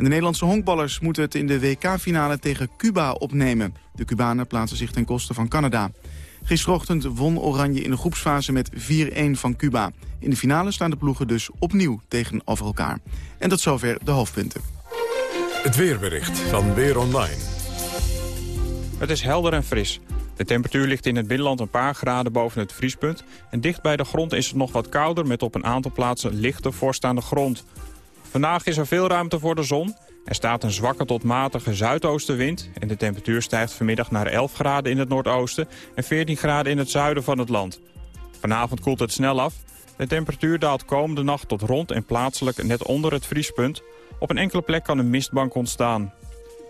En de Nederlandse honkballers moeten het in de WK-finale tegen Cuba opnemen. De Cubanen plaatsen zich ten koste van Canada. Gisterochtend won Oranje in de groepsfase met 4-1 van Cuba. In de finale staan de ploegen dus opnieuw tegenover elkaar. En tot zover de hoofdpunten. Het weerbericht van Weer Online. Het is helder en fris. De temperatuur ligt in het binnenland een paar graden boven het vriespunt... en dicht bij de grond is het nog wat kouder... met op een aantal plaatsen lichte vorst aan de grond. Vandaag is er veel ruimte voor de zon. Er staat een zwakke tot matige zuidoostenwind... en de temperatuur stijgt vanmiddag naar 11 graden in het noordoosten... en 14 graden in het zuiden van het land. Vanavond koelt het snel af. De temperatuur daalt komende nacht tot rond en plaatselijk net onder het vriespunt. Op een enkele plek kan een mistbank ontstaan.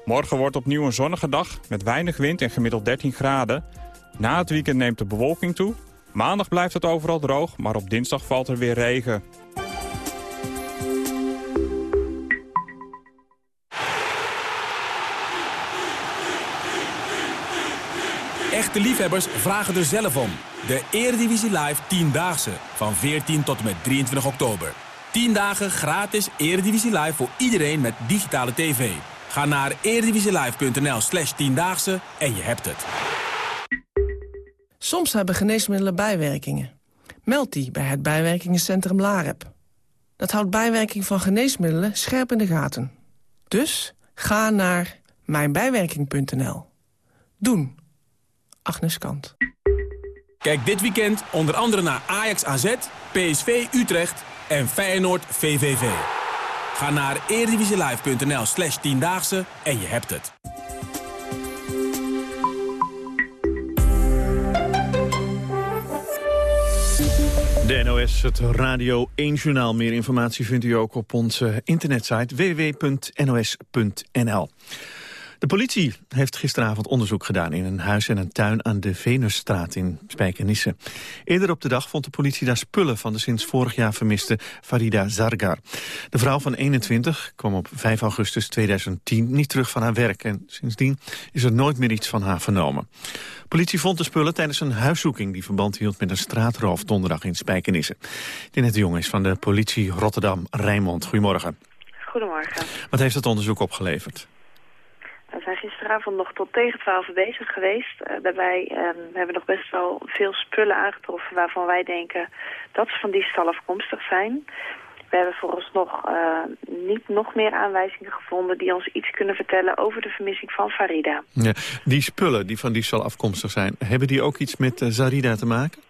Morgen wordt opnieuw een zonnige dag met weinig wind en gemiddeld 13 graden. Na het weekend neemt de bewolking toe. Maandag blijft het overal droog, maar op dinsdag valt er weer regen. Echte liefhebbers vragen er zelf om. De Eredivisie Live 10-daagse van 14 tot en met 23 oktober. 10 dagen gratis Eredivisie Live voor iedereen met digitale tv. Ga naar eredivisielive.nl slash 10-daagse en je hebt het. Soms hebben geneesmiddelen bijwerkingen. Meld die bij het bijwerkingencentrum LAREP. Dat houdt bijwerking van geneesmiddelen scherp in de gaten. Dus ga naar mijnbijwerking.nl. Doen. Agnes Kant. Kijk dit weekend onder andere naar Ajax AZ, PSV Utrecht en Feyenoord VVV. Ga naar eredivisielive.nl slash tiendaagse en je hebt het. De NOS, het Radio 1-journaal. Meer informatie vindt u ook op onze internetsite www.nos.nl. De politie heeft gisteravond onderzoek gedaan in een huis en een tuin aan de Venusstraat in Spijkenisse. Eerder op de dag vond de politie daar spullen van de sinds vorig jaar vermiste Farida Zargar. De vrouw van 21 kwam op 5 augustus 2010 niet terug van haar werk en sindsdien is er nooit meer iets van haar vernomen. Politie vond de spullen tijdens een huiszoeking die verband hield met een straatroof donderdag in Spijkenisse. Dit de Jong is van de politie Rotterdam-Rijnmond. Goedemorgen. Goedemorgen. Wat heeft het onderzoek opgeleverd? We zijn gisteravond nog tot tegen 12 bezig geweest. Uh, daarbij uh, hebben we nog best wel veel spullen aangetroffen waarvan wij denken dat ze van die stal afkomstig zijn. We hebben vooralsnog uh, niet nog meer aanwijzingen gevonden die ons iets kunnen vertellen over de vermissing van Farida. Ja, die spullen die van die stal afkomstig zijn, hebben die ook iets met Zarida te maken?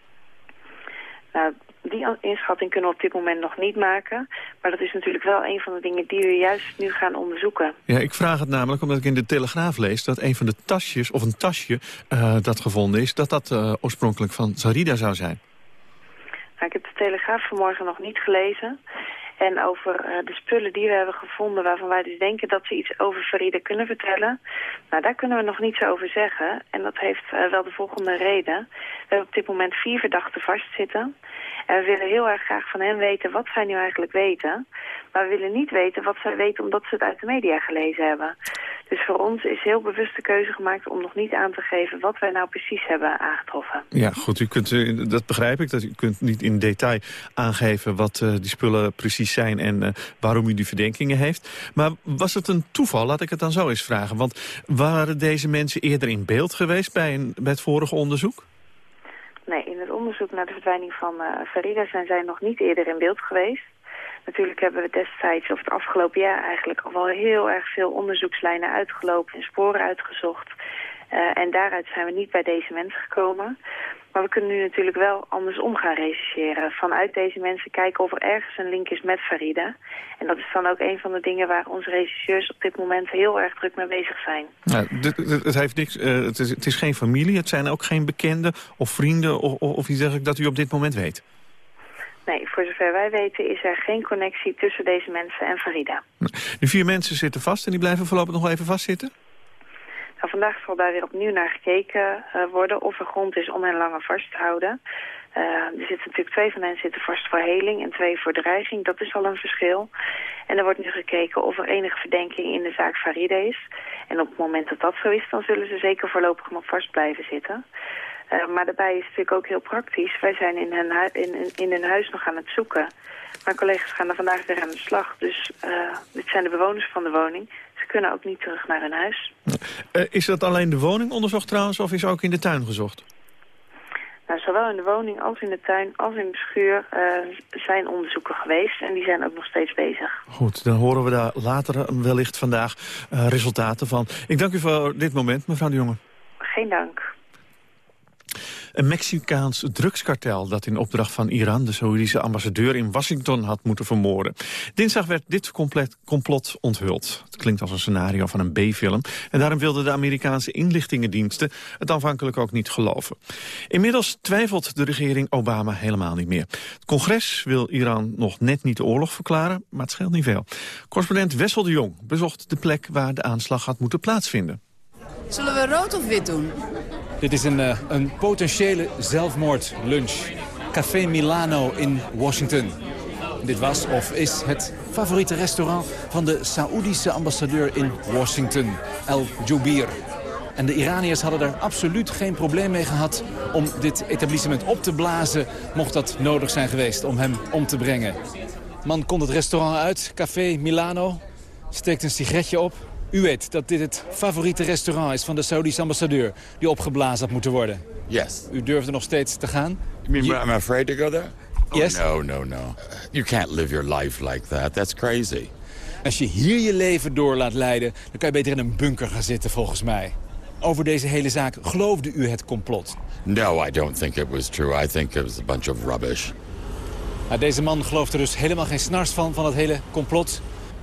Inschatting kunnen we op dit moment nog niet maken. Maar dat is natuurlijk wel een van de dingen die we juist nu gaan onderzoeken. Ja, ik vraag het namelijk omdat ik in de Telegraaf lees... dat een van de tasjes, of een tasje uh, dat gevonden is... dat dat uh, oorspronkelijk van Zarida zou zijn. Nou, ik heb de Telegraaf vanmorgen nog niet gelezen. En over uh, de spullen die we hebben gevonden... waarvan wij dus denken dat ze iets over Farida kunnen vertellen... nou, daar kunnen we nog niets over zeggen. En dat heeft wel de volgende reden. We hebben op dit moment vier verdachten vastzitten... En we willen heel erg graag van hen weten wat zij nu eigenlijk weten. Maar we willen niet weten wat zij weten omdat ze het uit de media gelezen hebben. Dus voor ons is heel bewust de keuze gemaakt om nog niet aan te geven wat wij nou precies hebben aangetroffen. Ja, goed, u kunt, dat begrijp ik. Dat u kunt niet in detail aangeven wat uh, die spullen precies zijn en uh, waarom u die verdenkingen heeft. Maar was het een toeval, laat ik het dan zo eens vragen. Want waren deze mensen eerder in beeld geweest bij, een, bij het vorige onderzoek? Onderzoek naar de verdwijning van uh, Farida zijn zij nog niet eerder in beeld geweest. Natuurlijk hebben we destijds, of het afgelopen jaar eigenlijk, al wel heel erg veel onderzoekslijnen uitgelopen en sporen uitgezocht. Uh, en daaruit zijn we niet bij deze mensen gekomen. Maar we kunnen nu natuurlijk wel andersom gaan rechercheren. Vanuit deze mensen kijken of er ergens een link is met Farida. En dat is dan ook een van de dingen waar onze rechercheurs op dit moment heel erg druk mee bezig zijn. Nou, het, heeft niks, uh, het, is, het is geen familie, het zijn ook geen bekenden of vrienden of, of, iets dergelijks dat u op dit moment weet? Nee, voor zover wij weten is er geen connectie tussen deze mensen en Farida. De vier mensen zitten vast en die blijven voorlopig nog even vastzitten? Vandaag zal daar weer opnieuw naar gekeken uh, worden of er grond is om hen langer vast te houden. Uh, er zitten natuurlijk twee van hen zitten vast voor heling en twee voor dreiging. Dat is al een verschil. En er wordt nu gekeken of er enige verdenking in de zaak Faride is. En op het moment dat dat zo is, dan zullen ze zeker voorlopig nog vast blijven zitten. Uh, maar daarbij is het natuurlijk ook heel praktisch. Wij zijn in hun, in, in, huis nog aan het zoeken. Mijn collega's gaan er vandaag weer aan de slag. Dus dit zijn de bewoners van de woning. Kunnen ook niet terug naar hun huis. Uh, is dat alleen de woning onderzocht trouwens of is ook in de tuin gezocht? Nou, zowel in de woning als in de tuin als in de schuur uh, zijn onderzoeken geweest. En die zijn ook nog steeds bezig. Goed, dan horen we daar later wellicht vandaag uh, resultaten van. Ik dank u voor dit moment, mevrouw de Jonge. Geen dank. Een Mexicaans drugskartel dat in opdracht van Iran... de Saoedische ambassadeur in Washington had moeten vermoorden. Dinsdag werd dit compleet complot onthuld. Het klinkt als een scenario van een B-film. En daarom wilden de Amerikaanse inlichtingendiensten... het aanvankelijk ook niet geloven. Inmiddels twijfelt de regering Obama helemaal niet meer. Het congres wil Iran nog net niet de oorlog verklaren... maar het scheelt niet veel. Correspondent Wessel de Jong bezocht de plek waar de aanslag had moeten plaatsvinden. Zullen we rood of wit doen? Dit is een, uh, een potentiële zelfmoordlunch. Café Milano in Washington. Dit was of is het favoriete restaurant van de Saoedische ambassadeur in Washington, El Joubir. En de Iraniërs hadden er absoluut geen probleem mee gehad om dit etablissement op te blazen, mocht dat nodig zijn geweest om hem om te brengen. Man komt het restaurant uit, Café Milano, steekt een sigaretje op u weet dat dit het favoriete restaurant is van de Saudische ambassadeur... die opgeblazen had moeten worden. Yes. U durfde nog steeds te gaan? You mean I'm afraid to go there? Yes. Oh, no, no, no. You can't live your life like that. That's crazy. Als je hier je leven door laat leiden... dan kan je beter in een bunker gaan zitten, volgens mij. Over deze hele zaak geloofde u het complot? No, I don't think it was true. I think it was a bunch of rubbish. Nou, deze man gelooft er dus helemaal geen snars van, van het hele complot.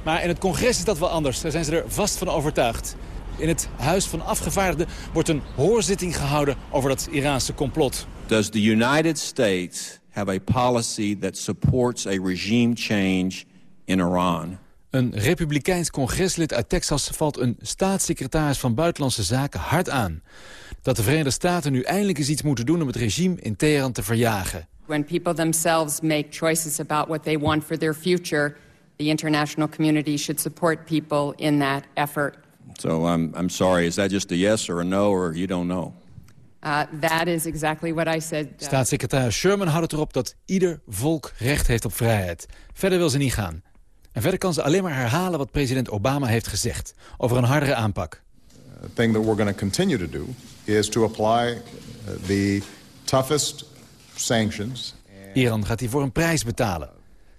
Maar in het congres is dat wel anders. Daar zijn ze er vast van overtuigd. In het Huis van Afgevaardigden wordt een hoorzitting gehouden over dat Iraanse complot. Does the United States have a policy that supports a regime change in Iran? Een republikeins congreslid uit Texas valt een staatssecretaris van Buitenlandse Zaken hard aan. Dat de Verenigde Staten nu eindelijk eens iets moeten doen om het regime in Teheran te verjagen. When people themselves make choices about what they want for their future the international community should support people in that effort. So I'm, I'm sorry, is that just a yes or a no or you don't know? Uh, that is exactly what I said. Uh... Staatssecretaris Sherman houdt het erop dat ieder volk recht heeft op vrijheid. Verder wil ze niet gaan. En verder kan ze alleen maar herhalen wat president Obama heeft gezegd over een hardere aanpak. The thing that we're going to continue to do is to apply uh, the toughest sanctions. Iran gaat hiervoor een prijs betalen.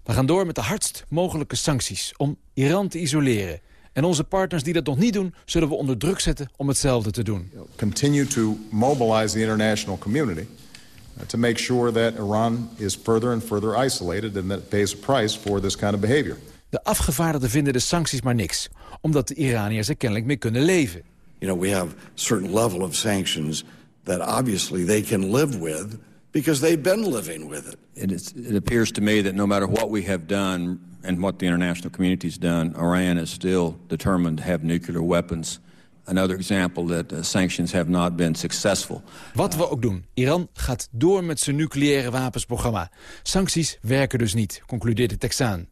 We gaan door met de hardst mogelijke sancties om Iran te isoleren. En onze partners die dat nog niet doen, zullen we onder druk zetten om hetzelfde te doen. Continue to mobilize the international community uh, to make sure that Iran is further and further isolated and that it pays a price for this kind of behavior. De afgevaardigden vinden de sancties maar niks, omdat de Iraniërs er kennelijk mee kunnen leven. You know, we have a certain level of sanctions that obviously they can live with because they've been living with it. It, is, it appears to me that no matter what we have done and what the international community has done, Iran is still determined to have nuclear weapons. Another example that uh, sanctions have not been successful. Wat we ook doen, Iran gaat door met zijn nucleaire wapensprogramma. Sancties werken dus niet, concludeert de Texaan.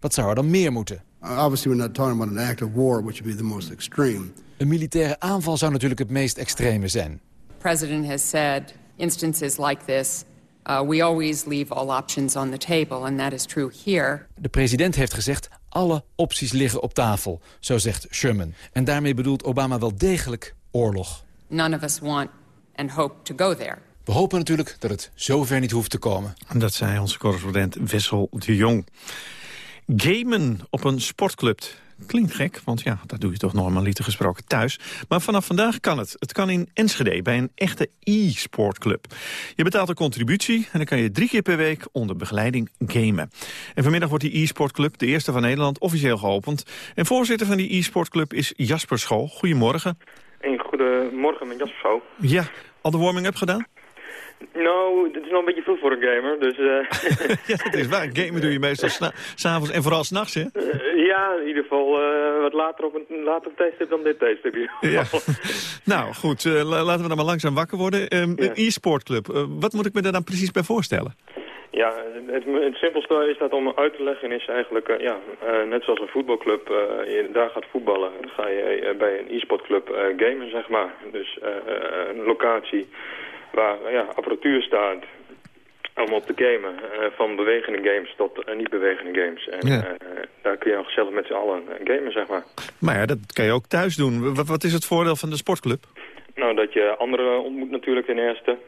Wat zou er dan meer moeten? Obviously we're not talking about an act of war, which would be the most extreme. Een militaire aanval zou natuurlijk het meest extreme zijn. The president has said instances like this Uh, we always leave all options on the table, and that is true here. De president heeft gezegd, alle opties liggen op tafel, zo zegt Sherman. En daarmee bedoelt Obama wel degelijk oorlog. None of us want and hope to go there. We hopen natuurlijk dat het zover niet hoeft te komen. En dat zei onze correspondent Wessel de Jong. Gamen op een sportclub. Klinkt gek, want ja, dat doe je toch normaliter gesproken thuis. Maar vanaf vandaag kan het. Het kan in Enschede bij een echte e-sportclub. Je betaalt een contributie en dan kan je drie keer per week onder begeleiding gamen. En vanmiddag wordt die e-sportclub, de eerste van Nederland, officieel geopend. En voorzitter van die e-sportclub is Jasper School. Goedemorgen. Een goedemorgen met Jasper School. Ja, al de warming-up gedaan? Nou, het is nog een beetje veel voor een gamer, dus... Uh... ja, het is waar. Gamen doe je meestal s'avonds en vooral s'nachts, hè? Uh, ja, in ieder geval uh, wat later op een later op tijdstip dan dit tijdstip. ja. nou, goed. laten we dan maar langzaam wakker worden. Um, ja. Een e-sportclub. wat moet ik me daar dan precies bij voorstellen? Ja, het, het, simpelste is dat om uit te leggen is eigenlijk, ja, net zoals een voetbalclub, je daar gaat voetballen, dan ga je bij een e-sportclub gamen, zeg maar. Dus een locatie waar ja, apparatuur staat om op te gamen. Uh, van bewegende games tot uh, niet bewegende games. En ja. uh, daar kun je ook gezellig met z'n allen gamen, zeg maar. Maar ja, dat kan je ook thuis doen. Wat, wat is het voordeel van de sportclub? Nou, dat je anderen ontmoet natuurlijk ten eerste.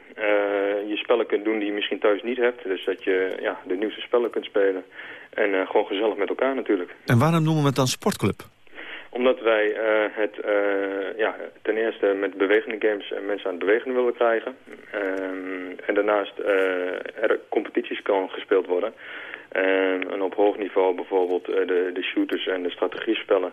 je spellen kunt doen die je misschien thuis niet hebt. Dus dat je ja, de nieuwste spellen kunt spelen. En gewoon gezellig met elkaar natuurlijk. En waarom noemen we het dan sportclub? Omdat wij uh, het uh, ja, ten eerste met bewegende games mensen aan het bewegen willen krijgen. Um, en daarnaast er competities kan gespeeld worden. Um, en op hoog niveau bijvoorbeeld de, de shooters en de strategiespellen.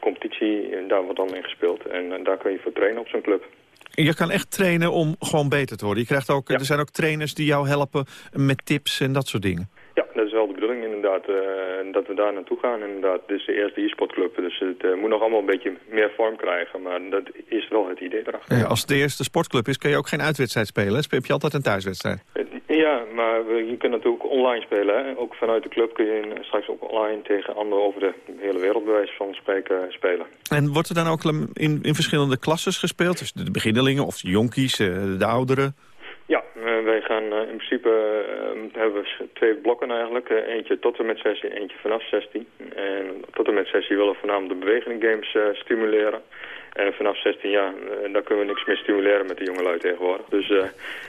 competitie, daar wordt dan in gespeeld. En daar kun je voor trainen op zo'n club. Je kan echt trainen om gewoon beter te worden. Je krijgt ook, ja. Er zijn ook trainers die jou helpen met tips en dat soort dingen. Ja, dat is wel de bedoeling inderdaad, uh, dat we daar naartoe gaan. Inderdaad. Dit is de eerste e-sportclub, dus het uh, moet nog allemaal een beetje meer vorm krijgen. Maar dat is wel het idee erachter. Ja, als het de eerste sportclub is, kun je ook geen uitwedstrijd spelen. Speel je altijd een thuiswedstrijd? Ja, maar je kunt natuurlijk online spelen. Hè? Ook vanuit de club kun je straks ook online tegen anderen over de hele wereld bij wijze van spreken spelen. En wordt er dan ook in, in verschillende klasses gespeeld? Dus de beginnelingen of de jonkies, de ouderen? Gaan uh, in principe uh, hebben we twee blokken eigenlijk. eentje tot en met 16, eentje vanaf 16. En tot en met 16 willen we voornamelijk de bewegende games stimuleren. En vanaf 16 jaar, daar kunnen we niks meer stimuleren met de jongelui tegenwoordig. Dus,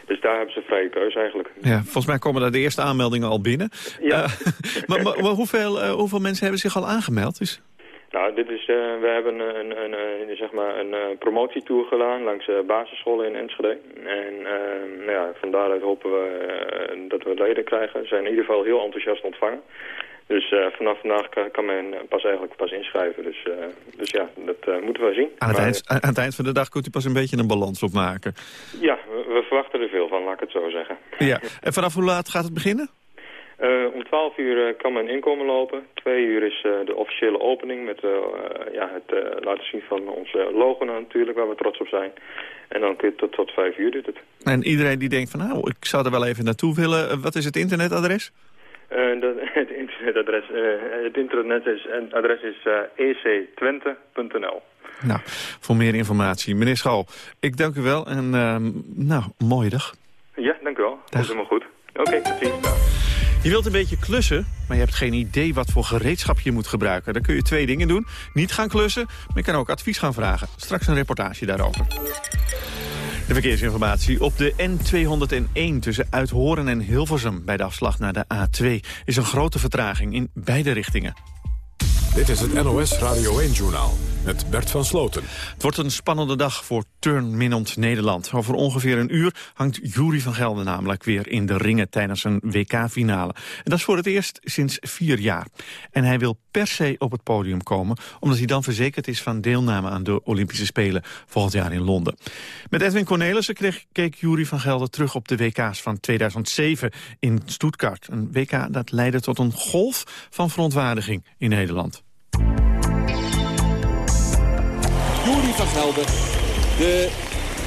dus daar hebben ze vrije keuze eigenlijk. Ja, volgens mij komen daar de eerste aanmeldingen al binnen. Ja. maar, maar, maar hoeveel, hoeveel mensen hebben zich al aangemeld? Is... Nou, dit is, uh, we hebben een, een, een, zeg maar een uh, promotietour gedaan langs uh, basisscholen in Enschede. En nou ja, van daaruit hopen we dat we leden krijgen. Ze zijn in ieder geval heel enthousiast ontvangen. Dus vanaf vandaag kan, men pas eigenlijk pas inschrijven. Dus, dus ja, dat moeten we zien. Aan het, maar, eind, aan het eind van de dag kunt u pas een beetje een balans opmaken. Ja, we, we verwachten er veel van, laat ik het zo zeggen. Ja. En vanaf hoe laat gaat het beginnen? Uh, om 12 uur uh, kan men inkomen lopen. Twee uur is uh, de officiële opening met ja, het laten zien van onze logo natuurlijk, waar we trots op zijn. En dan kun je tot, tot 5 uur doet het. En iedereen die denkt van nou, ik zou er wel even naartoe willen. wat is het internetadres? Dat, het internetadres, het internetadres is ec20.nl. Nou, voor meer informatie. Meneer Schal, ik dank u wel en ehm, nou, mooie dag. Ja, dank u wel. Dat is helemaal goed. Oké, okay, tot ziens. Je wilt een beetje klussen, maar je hebt geen idee wat voor gereedschap je moet gebruiken. Dan kun je twee dingen doen. Niet gaan klussen, maar je kan ook advies gaan vragen. Straks een reportage daarover. De verkeersinformatie. Op de N201 tussen Uithoren en Hilversum... bij de afslag naar de A2 is een grote vertraging in beide richtingen. Dit is het NOS Radio 1-journaal met Bert van Sloten. Het wordt een spannende dag voor Turnminnend Nederland. Over ongeveer een uur hangt Jury van Gelder namelijk weer in de ringen tijdens een WK-finale. En dat is voor het eerst sinds vier jaar. En hij wil per se op het podium komen, omdat hij dan verzekerd is van deelname aan de Olympische Spelen volgend jaar in Londen. Met Edwin Cornelissen kreeg, keek Jury van Gelder terug op de WK's van 2007 in Stuttgart. Een WK dat leidde tot een golf van verontwaardiging in Nederland. Jury van Gelder, de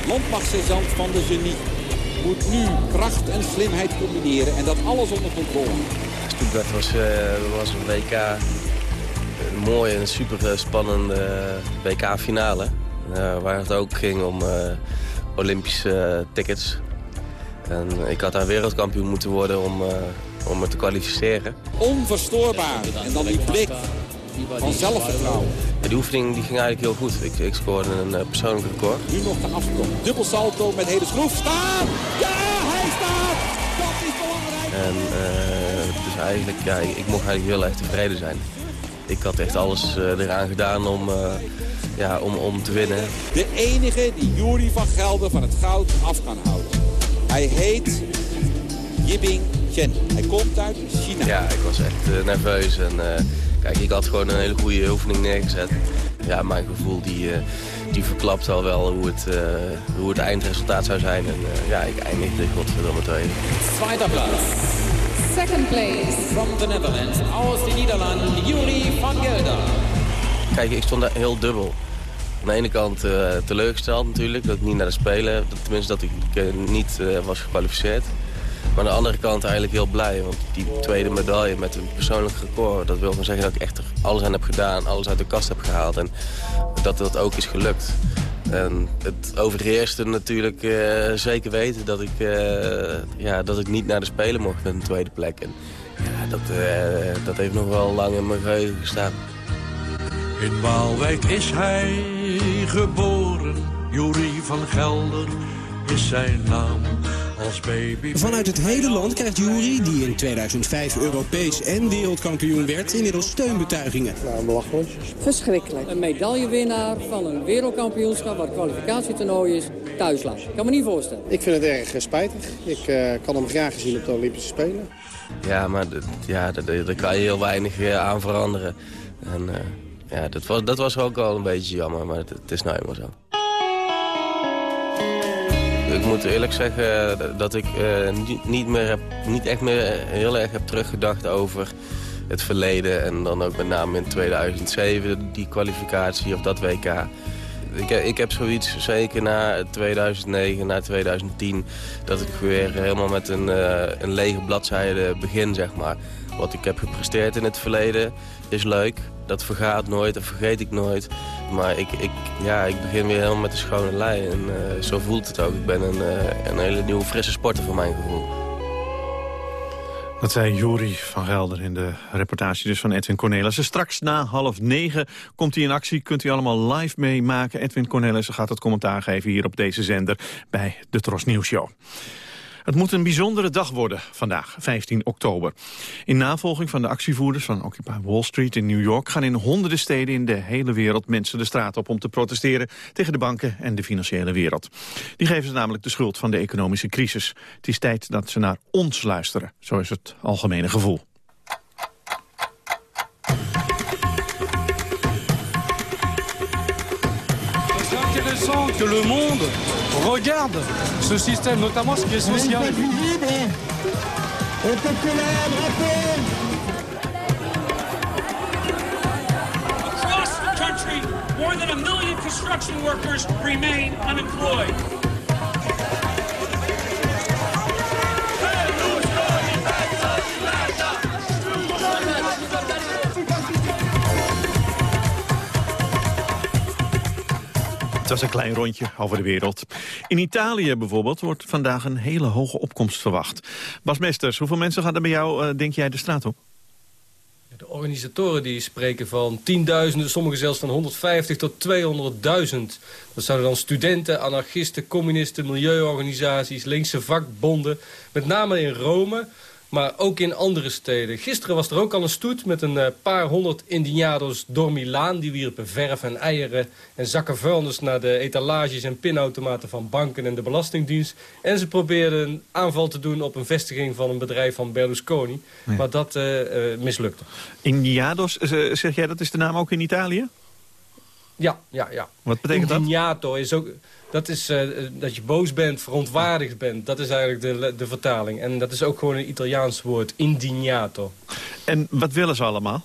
landmachtsergeant van de genie, moet nu kracht en slimheid combineren en dat alles onder controle. Stuttgart was, uh, was een WK, een mooie en super spannende WK-finale. Uh, waar het ook ging om uh, Olympische tickets. En ik had daar wereldkampioen moeten worden om, om me te kwalificeren. Onverstoorbaar. En dan die blik van zelfvertrouwen. die oefening die ging eigenlijk heel goed. Ik, ik scoorde een uh, persoonlijk record. Nu nog de afsprong. Dubbel salto met hele schroef. Staan! Ja, hij staat! Dat is belangrijk! En uh, dus eigenlijk, ja, ik, ik mocht eigenlijk heel erg tevreden zijn. Ik had echt alles uh, eraan gedaan om, ja, om, om te winnen. De enige die Jury van Gelder van het goud af kan houden. Hij heet Yibing Chen. Hij komt uit China. Ja, ik was echt nerveus en... Kijk, ik had gewoon een hele goede oefening neergezet. Ja, mijn gevoel die, uh, die verklapt al wel hoe het, uh, hoe het eindresultaat zou zijn. En uh, ja, ik eindigde godverdomme tweede. Tweede plaats. Second place. From the Netherlands, aus de Nederlanden, Juri van Gelder. Kijk, ik stond daar heel dubbel. Aan de ene kant teleurgesteld natuurlijk, dat ik niet naar de Spelen... tenminste dat ik niet was gekwalificeerd. Maar aan de andere kant eigenlijk heel blij. Want die tweede medaille met een persoonlijk record... dat wil gewoon zeggen dat ik echt er alles aan heb gedaan. Alles uit de kast heb gehaald. En dat dat ook is gelukt. En het overheerste natuurlijk uh, zeker weten dat ik, uh, ja, dat ik niet naar de Spelen mocht met een tweede plek. En ja, dat, uh, dat heeft nog wel lang in mijn geheugen gestaan. In Waalwijk is hij geboren, Jurie van Gelder is zijn naam. Vanuit het hele land krijgt Jury, die in 2005 Europees en wereldkampioen werd, inmiddels steunbetuigingen. Nou, belachelijk. Verschrikkelijk. Een medaillewinnaar van een wereldkampioenschap waar kwalificatietoernooi is, thuis laten. Ik kan me niet voorstellen. Ik vind het erg uh, spijtig. Ik uh, kan hem graag gezien op de Olympische Spelen. Ja, maar ja, daar kan je heel weinig uh, aan veranderen. En ja, dat was, dat was ook al een beetje jammer, maar het, het is nou eenmaal zo. Ik moet eerlijk zeggen dat ik uh, niet, meer heb, niet echt meer heel erg heb teruggedacht over het verleden. En dan ook met name in 2007, die kwalificatie of dat WK. Ik, ik heb zoiets, zeker na 2009, na 2010... dat ik weer helemaal met een, een lege bladzijde begin, zeg maar. Wat ik heb gepresteerd in het verleden is leuk. Dat vergaat nooit, dat vergeet ik nooit. Maar ik, ik, ja, ik begin weer helemaal met een schone lei. En uh, zo voelt het ook. Ik ben een, uh, een hele nieuwe, frisse sporter voor mijn gevoel. Dat zei Juri van Gelder in de reportage dus van Edwin Cornelissen. Straks na half negen komt hij in actie. Kunt u allemaal live meemaken. Edwin Cornelissen gaat het commentaar geven hier op deze zender bij de Tros Nieuws Show. Het moet een bijzondere dag worden vandaag, 15 oktober. In navolging van de actievoerders van Occupy Wall Street in New York... gaan in honderden steden in de hele wereld mensen de straat op... om te protesteren tegen de banken en de financiële wereld. Die geven ze namelijk de schuld van de economische crisis. Het is tijd dat ze naar ons luisteren, zo is het algemene gevoel. Que le monde regarde ce système, notamment ce qui est social. Across the country, more than a million construction workers remain unemployed. Het was een klein rondje over de wereld. In Italië bijvoorbeeld wordt vandaag een hele hoge opkomst verwacht. Bas Mesters, hoeveel mensen gaan er bij jou, uh, denk jij, de straat op? De organisatoren die spreken van tienduizenden, sommigen zelfs van 150 tot 200.000. Dat zouden dan studenten, anarchisten, communisten, milieuorganisaties, linkse vakbonden. Met name in Rome, maar ook in andere steden. Gisteren was er ook al een stoet met een eh, paar honderd Indiados door Milaan. Die wierpen verf en eieren en zakken vuilnis naar de etalages en pinautomaten van banken en de Belastingdienst. En ze probeerden een aanval te doen op een vestiging van een bedrijf van Berlusconi. Maar dat uh, uh, mislukte. Indiados, zeg jij dat is de naam ook in Italië? Ja, ja, ja. Wat betekent Indignato is ook... Dat is uh, dat je boos bent, verontwaardigd bent. Dat is eigenlijk de, de vertaling. En dat is ook gewoon een Italiaans woord, indignato. En wat willen ze allemaal?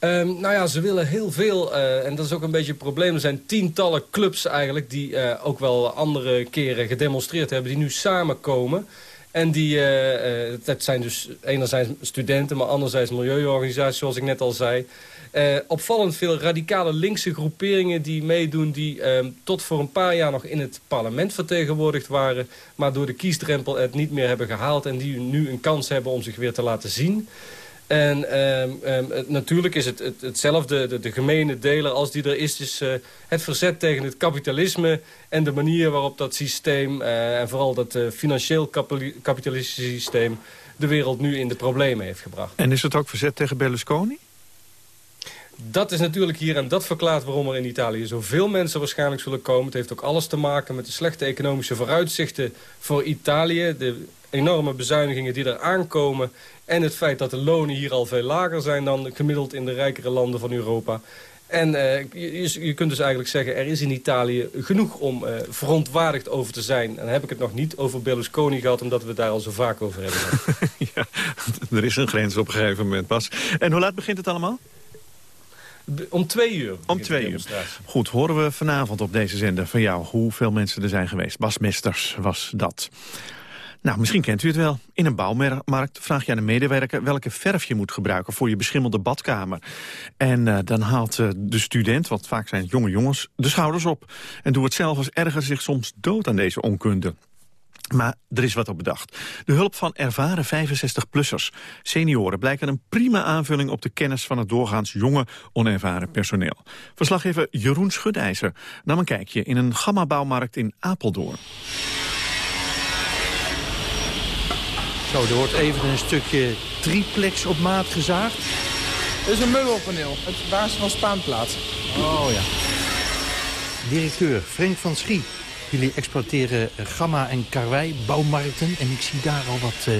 Um, nou ja, ze willen heel veel. Uh, en dat is ook een beetje het probleem. Er zijn tientallen clubs eigenlijk... die uh, ook wel andere keren gedemonstreerd hebben... die nu samenkomen... En die, uh, dat zijn dus enerzijds studenten, maar anderzijds milieuorganisaties, zoals ik net al zei. Uh, opvallend veel radicale linkse groeperingen die meedoen... die uh, tot voor een paar jaar nog in het parlement vertegenwoordigd waren... maar door de kiesdrempel het niet meer hebben gehaald... en die nu een kans hebben om zich weer te laten zien. En ehm, ehm, natuurlijk is het, het hetzelfde, de, de, gemene deler als die er is... uh, het verzet tegen het kapitalisme en de manier waarop dat systeem... Uh, en vooral dat financieel kapitalistische systeem... de wereld nu in de problemen heeft gebracht. En is het ook verzet tegen Berlusconi? Dat is natuurlijk hier en dat verklaart waarom er in Italië zoveel mensen waarschijnlijk zullen komen. Het heeft ook alles te maken met de slechte economische vooruitzichten voor Italië. De enorme bezuinigingen die er aankomen. En het feit dat de lonen hier al veel lager zijn dan gemiddeld in de rijkere landen van Europa. En uh, je, kunt dus eigenlijk zeggen, er is in Italië genoeg om uh, verontwaardigd over te zijn. En dan heb ik het nog niet over Berlusconi gehad, omdat we daar al zo vaak over hebben. ja, er is een grens op een gegeven moment, Bas. En hoe laat begint het allemaal? Om twee uur. Om twee uur. Goed, horen we vanavond op deze zender van jou hoeveel mensen er zijn geweest. Bas Mesters was dat. Nou, misschien kent u het wel. In een bouwmarkt vraag je aan een medewerker welke verf je moet gebruiken voor je beschimmelde badkamer. En uh, dan haalt uh, de student, wat vaak zijn jonge jongens, de schouders op. En doet het zelf als erger zich soms dood aan deze onkunde. Maar er is wat op bedacht. De hulp van ervaren 65-plussers, senioren... blijken een prima aanvulling op de kennis van het doorgaans jonge, onervaren personeel. Verslaggever Jeroen Schudijzer nam een kijkje in een gamma-bouwmarkt in Apeldoorn. Zo, er wordt even een stukje triplex op maat gezaagd. Dit is een meubelpaneel, het basis van spaanplaatsen. Oh ja. Directeur Frank van Schie. Jullie exploiteren Gamma en Karwei bouwmarkten. En ik zie daar al wat uh,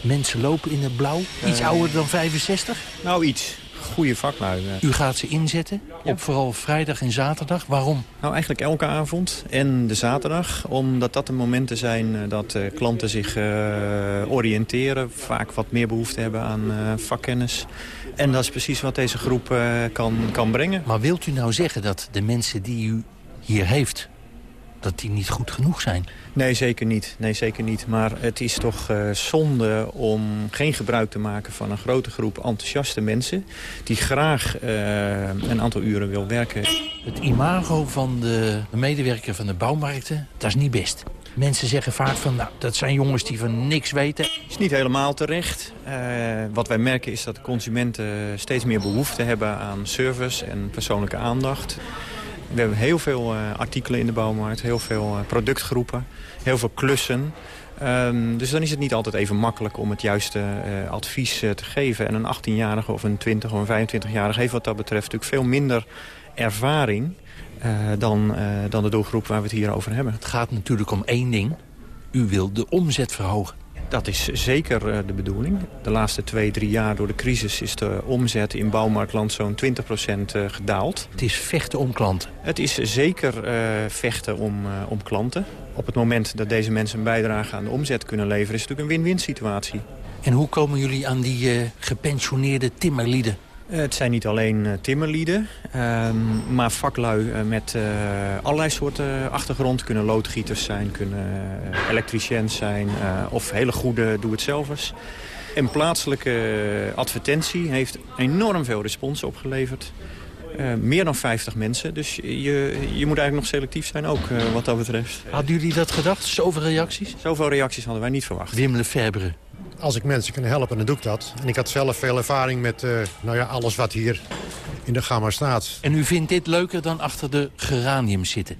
mensen lopen in het blauw. Iets uh, ouder dan 65? Nou, iets goede vaklui. U gaat ze inzetten op vooral vrijdag en zaterdag. Waarom? Nou, eigenlijk elke avond en de zaterdag. Omdat dat de momenten zijn dat uh, klanten zich oriënteren. Vaak wat meer behoefte hebben aan vakkennis. En dat is precies wat deze groep kan, kan brengen. Maar wilt u nou zeggen dat de mensen die u hier heeft dat die niet goed genoeg zijn. Nee, zeker niet. Nee, zeker niet. Maar het is toch uh, zonde om geen gebruik te maken van een grote groep enthousiaste mensen... die graag uh, een aantal uren wil werken. Het imago van de, de medewerker van de bouwmarkten, dat is niet best. Mensen zeggen vaak van, nou, dat zijn jongens die van niks weten. is niet helemaal terecht. Uh, wat wij merken is dat de consumenten steeds meer behoefte hebben aan service en persoonlijke aandacht. We hebben heel veel uh, artikelen in de bouwmarkt, heel veel uh, productgroepen, heel veel klussen. Um, dus dan is het niet altijd even makkelijk om het juiste uh, advies te geven. En een 18-jarige of een 20 of een 25-jarige heeft wat dat betreft natuurlijk veel minder ervaring... dan, dan de doelgroep waar we het hier over hebben. Het gaat natuurlijk om één ding. U wil de omzet verhogen. Dat is zeker uh, de bedoeling. De laatste twee, drie jaar door de crisis is de omzet in bouwmarktland zo'n 20% uh, gedaald. Het is vechten om klanten? Het is zeker uh, vechten om, om klanten. Op het moment dat deze mensen een bijdrage aan de omzet kunnen leveren... is het natuurlijk een win-win situatie. En hoe komen jullie aan die gepensioneerde timmerlieden? Uh, het zijn niet alleen uh, timmerlieden, uh, maar vaklui uh, met allerlei soorten achtergrond. Kunnen loodgieters zijn, kunnen elektriciëns zijn of hele goede doe-het-zelvers. Een plaatselijke advertentie heeft enorm veel respons opgeleverd. meer dan 50 mensen, dus je, je moet eigenlijk nog selectief zijn ook wat dat betreft. Hadden jullie dat gedacht, zoveel reacties? Zoveel reacties hadden wij niet verwacht. Wim Lefebvre, als ik mensen kan helpen, dan doe ik dat. En ik had zelf veel ervaring met uh, nou ja, alles wat hier in de gamma staat. En u vindt dit leuker dan achter de geraniums zitten?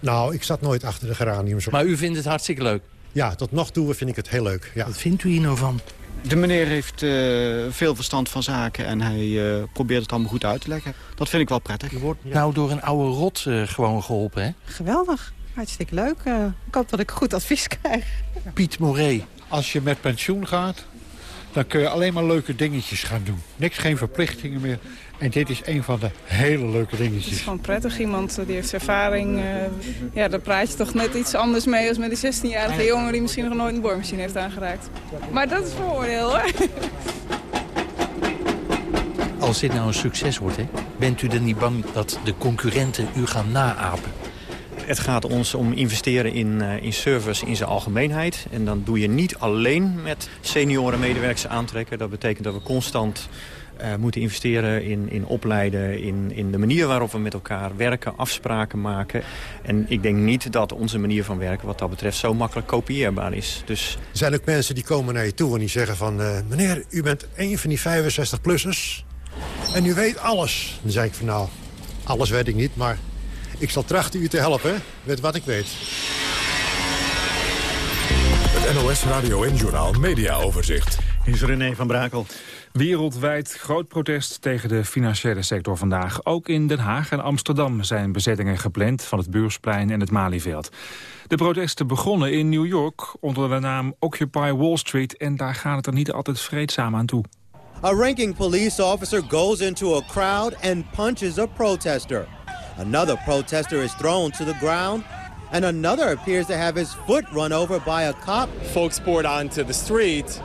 Nou, ik zat nooit achter de geraniums. Maar u vindt het hartstikke leuk? Ja, tot nog toe vind ik het heel leuk. Ja. Wat vindt u hier nou van? De meneer heeft uh, veel verstand van zaken en hij uh, probeert het allemaal goed uit te leggen. Dat vind ik wel prettig. Je wordt nou door een oude rot gewoon geholpen, hè? Geweldig. Hartstikke leuk. ik hoop dat ik goed advies krijg. Piet Moré, als je met pensioen gaat, dan kun je alleen maar leuke dingetjes gaan doen. Niks, geen verplichtingen meer. En dit is een van de hele leuke dingetjes. Het is gewoon prettig. Iemand die heeft ervaring. Uh, ja, daar praat je toch net iets anders mee... als met die 16-jarige jongen die misschien nog nooit een boormachine heeft aangeraakt. Maar dat is vooroordeel, hoor. Als dit nou een succes wordt, hè, bent u er niet bang dat de concurrenten u gaan naapen? Het gaat ons om investeren in, uh, in service in zijn algemeenheid. En dan doe je niet alleen met senioren medewerkers aantrekken. Dat betekent dat we constant uh, moeten investeren in, in opleiden, in, in de manier waarop we met elkaar werken, afspraken maken. En ik denk niet dat onze manier van werken wat dat betreft zo makkelijk kopieerbaar is. Dus... Er zijn ook mensen die komen naar je toe en die zeggen van... Uh, meneer, u bent een van die 65-plussers en u weet alles. Dan zeg ik van nou, alles weet ik niet, maar ik zal trachten u te helpen met wat ik weet. Het NOS Radio en Journal Media Overzicht. Is René van Brakel. Wereldwijd groot protest tegen de financiële sector vandaag. Ook in Den Haag en Amsterdam zijn bezettingen gepland van het Beursplein en het Malieveld. De protesten begonnen in New York onder de naam Occupy Wall Street en daar gaat het er niet altijd vreedzaam aan toe. A ranking police officer goes into a crowd and punches a protester. Another protester is thrown to the ground and another appears to have his foot run over by a cop. Folks poured onto the street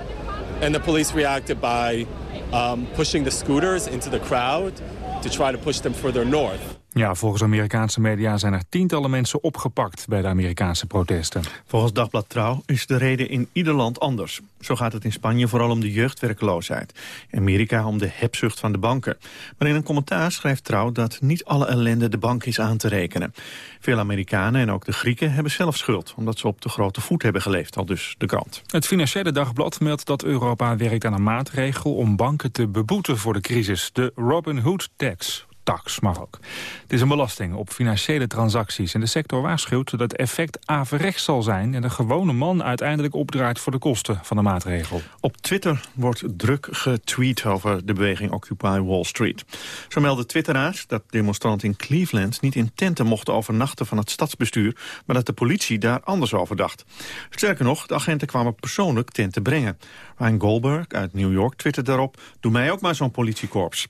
and the police reacted by um, pushing the scooters into the crowd to try to push them further north. Ja, volgens Amerikaanse media zijn er tientallen mensen opgepakt bij de Amerikaanse protesten. Volgens Dagblad Trouw is de reden in ieder land anders. Zo gaat het in Spanje vooral om de jeugdwerkloosheid. In Amerika om de hebzucht van de banken. Maar in een commentaar schrijft Trouw dat niet alle ellende de bank is aan te rekenen. Veel Amerikanen en ook de Grieken hebben zelf schuld... omdat ze op de grote voet hebben geleefd, al dus de krant. Het Financiële Dagblad meldt dat Europa werkt aan een maatregel... om banken te beboeten voor de crisis, de Robin Hood Tax tax mag ook. Het is een belasting op financiële transacties. En de sector waarschuwt dat het effect averechts zal zijn... en de gewone man uiteindelijk opdraait voor de kosten van de maatregel. Op Twitter wordt druk getweet over de beweging Occupy Wall Street. Zo melden twitteraars dat demonstranten in Cleveland... niet in tenten mochten overnachten van het stadsbestuur... maar dat de politie daar anders over dacht. Sterker nog, de agenten kwamen persoonlijk tenten brengen. Ryan Goldberg uit New York twittert daarop... doe mij ook maar zo'n politiekorps.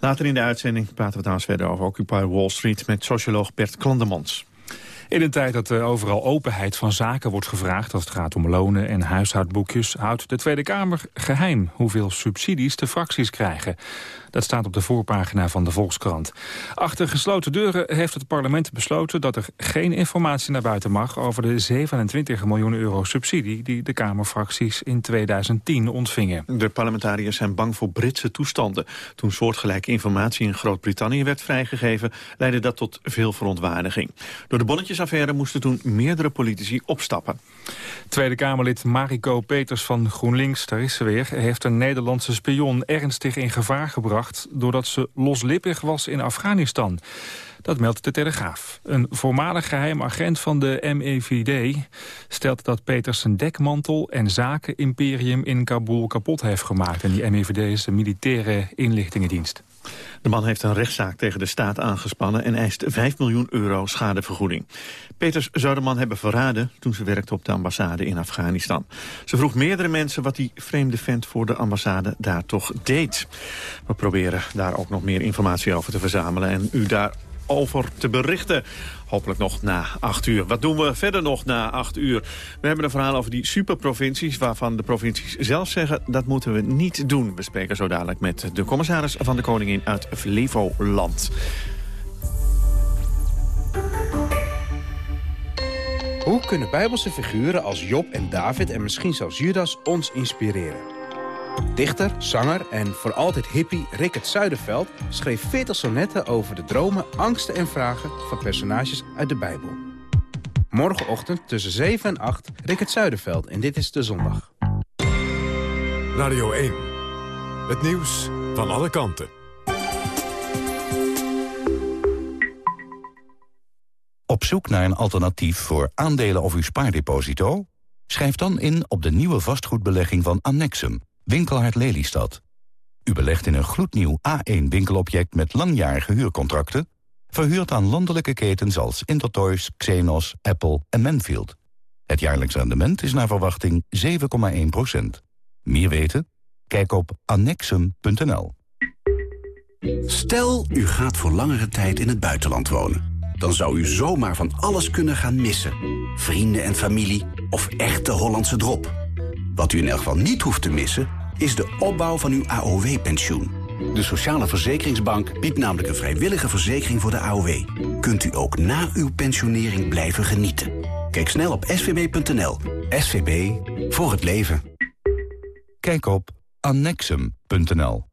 Later in de uitzending praten we trouwens verder over Occupy Wall Street... met socioloog Bert Klandemans. In een tijd dat overal openheid van zaken wordt gevraagd... als het gaat om lonen en huishoudboekjes... houdt de Tweede Kamer geheim hoeveel subsidies de fracties krijgen. Dat staat op de voorpagina van de Volkskrant. Achter gesloten deuren heeft het parlement besloten... dat er geen informatie naar buiten mag... over de 27 miljoen euro subsidie... die de Kamerfracties in 2010 ontvingen. De parlementariërs zijn bang voor Britse toestanden. Toen soortgelijke informatie in Groot-Brittannië werd vrijgegeven... leidde dat tot veel verontwaardiging. Door de bonnetjesaffaire moesten toen meerdere politici opstappen. Tweede Kamerlid Mariko Peters van GroenLinks, daar is ze weer... heeft een Nederlandse spion ernstig in gevaar gebracht doordat ze loslippig was in Afghanistan. Dat meldt de Telegraaf. Een voormalig geheim agent van de MEVD stelt dat Peters zijn dekmantel en zakenimperium in Kabul kapot heeft gemaakt. En die MEVD is de militaire inlichtingendienst. De man heeft een rechtszaak tegen de staat aangespannen... en eist 5 miljoen euro schadevergoeding. Peters zou de man hebben verraden toen ze werkte op de ambassade in Afghanistan. Ze vroeg meerdere mensen wat die vreemde vent voor de ambassade daar toch deed. We proberen daar ook nog meer informatie over te verzamelen... en u daar over te berichten. Hopelijk nog na acht uur. Wat doen we verder nog na acht uur? We hebben een verhaal over die superprovincies... waarvan de provincies zelf zeggen dat moeten we niet doen. We spreken zo dadelijk met de commissaris van de Koningin uit Flevoland. Hoe kunnen bijbelse figuren als Job en David en misschien zelfs Judas ons inspireren? Dichter, zanger en voor altijd hippie Rickert Zuiderveld schreef 40 sonetten over de dromen, angsten en vragen van personages uit de Bijbel. Morgenochtend tussen 7 en 8 Rickert Zuiderveld en dit is De Zondag. Radio 1. Het nieuws van alle kanten. Op zoek naar een alternatief voor aandelen of uw spaardeposito? Schrijf dan in op de nieuwe vastgoedbelegging van Annexum Winkelhart Lelystad. U belegt in een gloednieuw A1-winkelobject met langjarige huurcontracten... verhuurd aan landelijke ketens als Intertoys, Xenos, Apple en Manfield. Het jaarlijks rendement is naar verwachting 7,1% Meer weten? Kijk op annexum.nl. Stel, u gaat voor langere tijd in het buitenland wonen. Dan zou u zomaar van alles kunnen gaan missen. Vrienden en familie of echte Hollandse drop. Wat u in elk geval niet hoeft te missen is de opbouw van uw AOW-pensioen. De Sociale Verzekeringsbank biedt namelijk een vrijwillige verzekering voor de AOW. Kunt u ook na uw pensionering blijven genieten. Kijk snel op svb.nl. SVB voor het leven. Kijk op annexum.nl.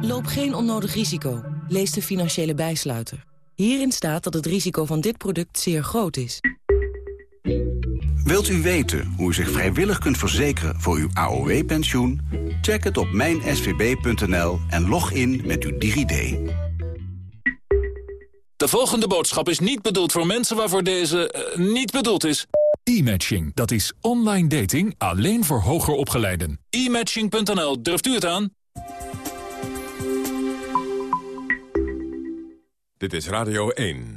Loop geen onnodig risico. Lees de financiële bijsluiter. Hierin staat dat het risico van dit product zeer groot is. Wilt u weten hoe u zich vrijwillig kunt verzekeren voor uw AOW-pensioen? Check het op mijnsvb.nl en log in met uw DigiD. De volgende boodschap is niet bedoeld voor mensen waarvoor deze eh, niet bedoeld is. E-matching, dat is online dating alleen voor hoger opgeleiden. E-matching.nl, durft u het aan? Dit is Radio 1.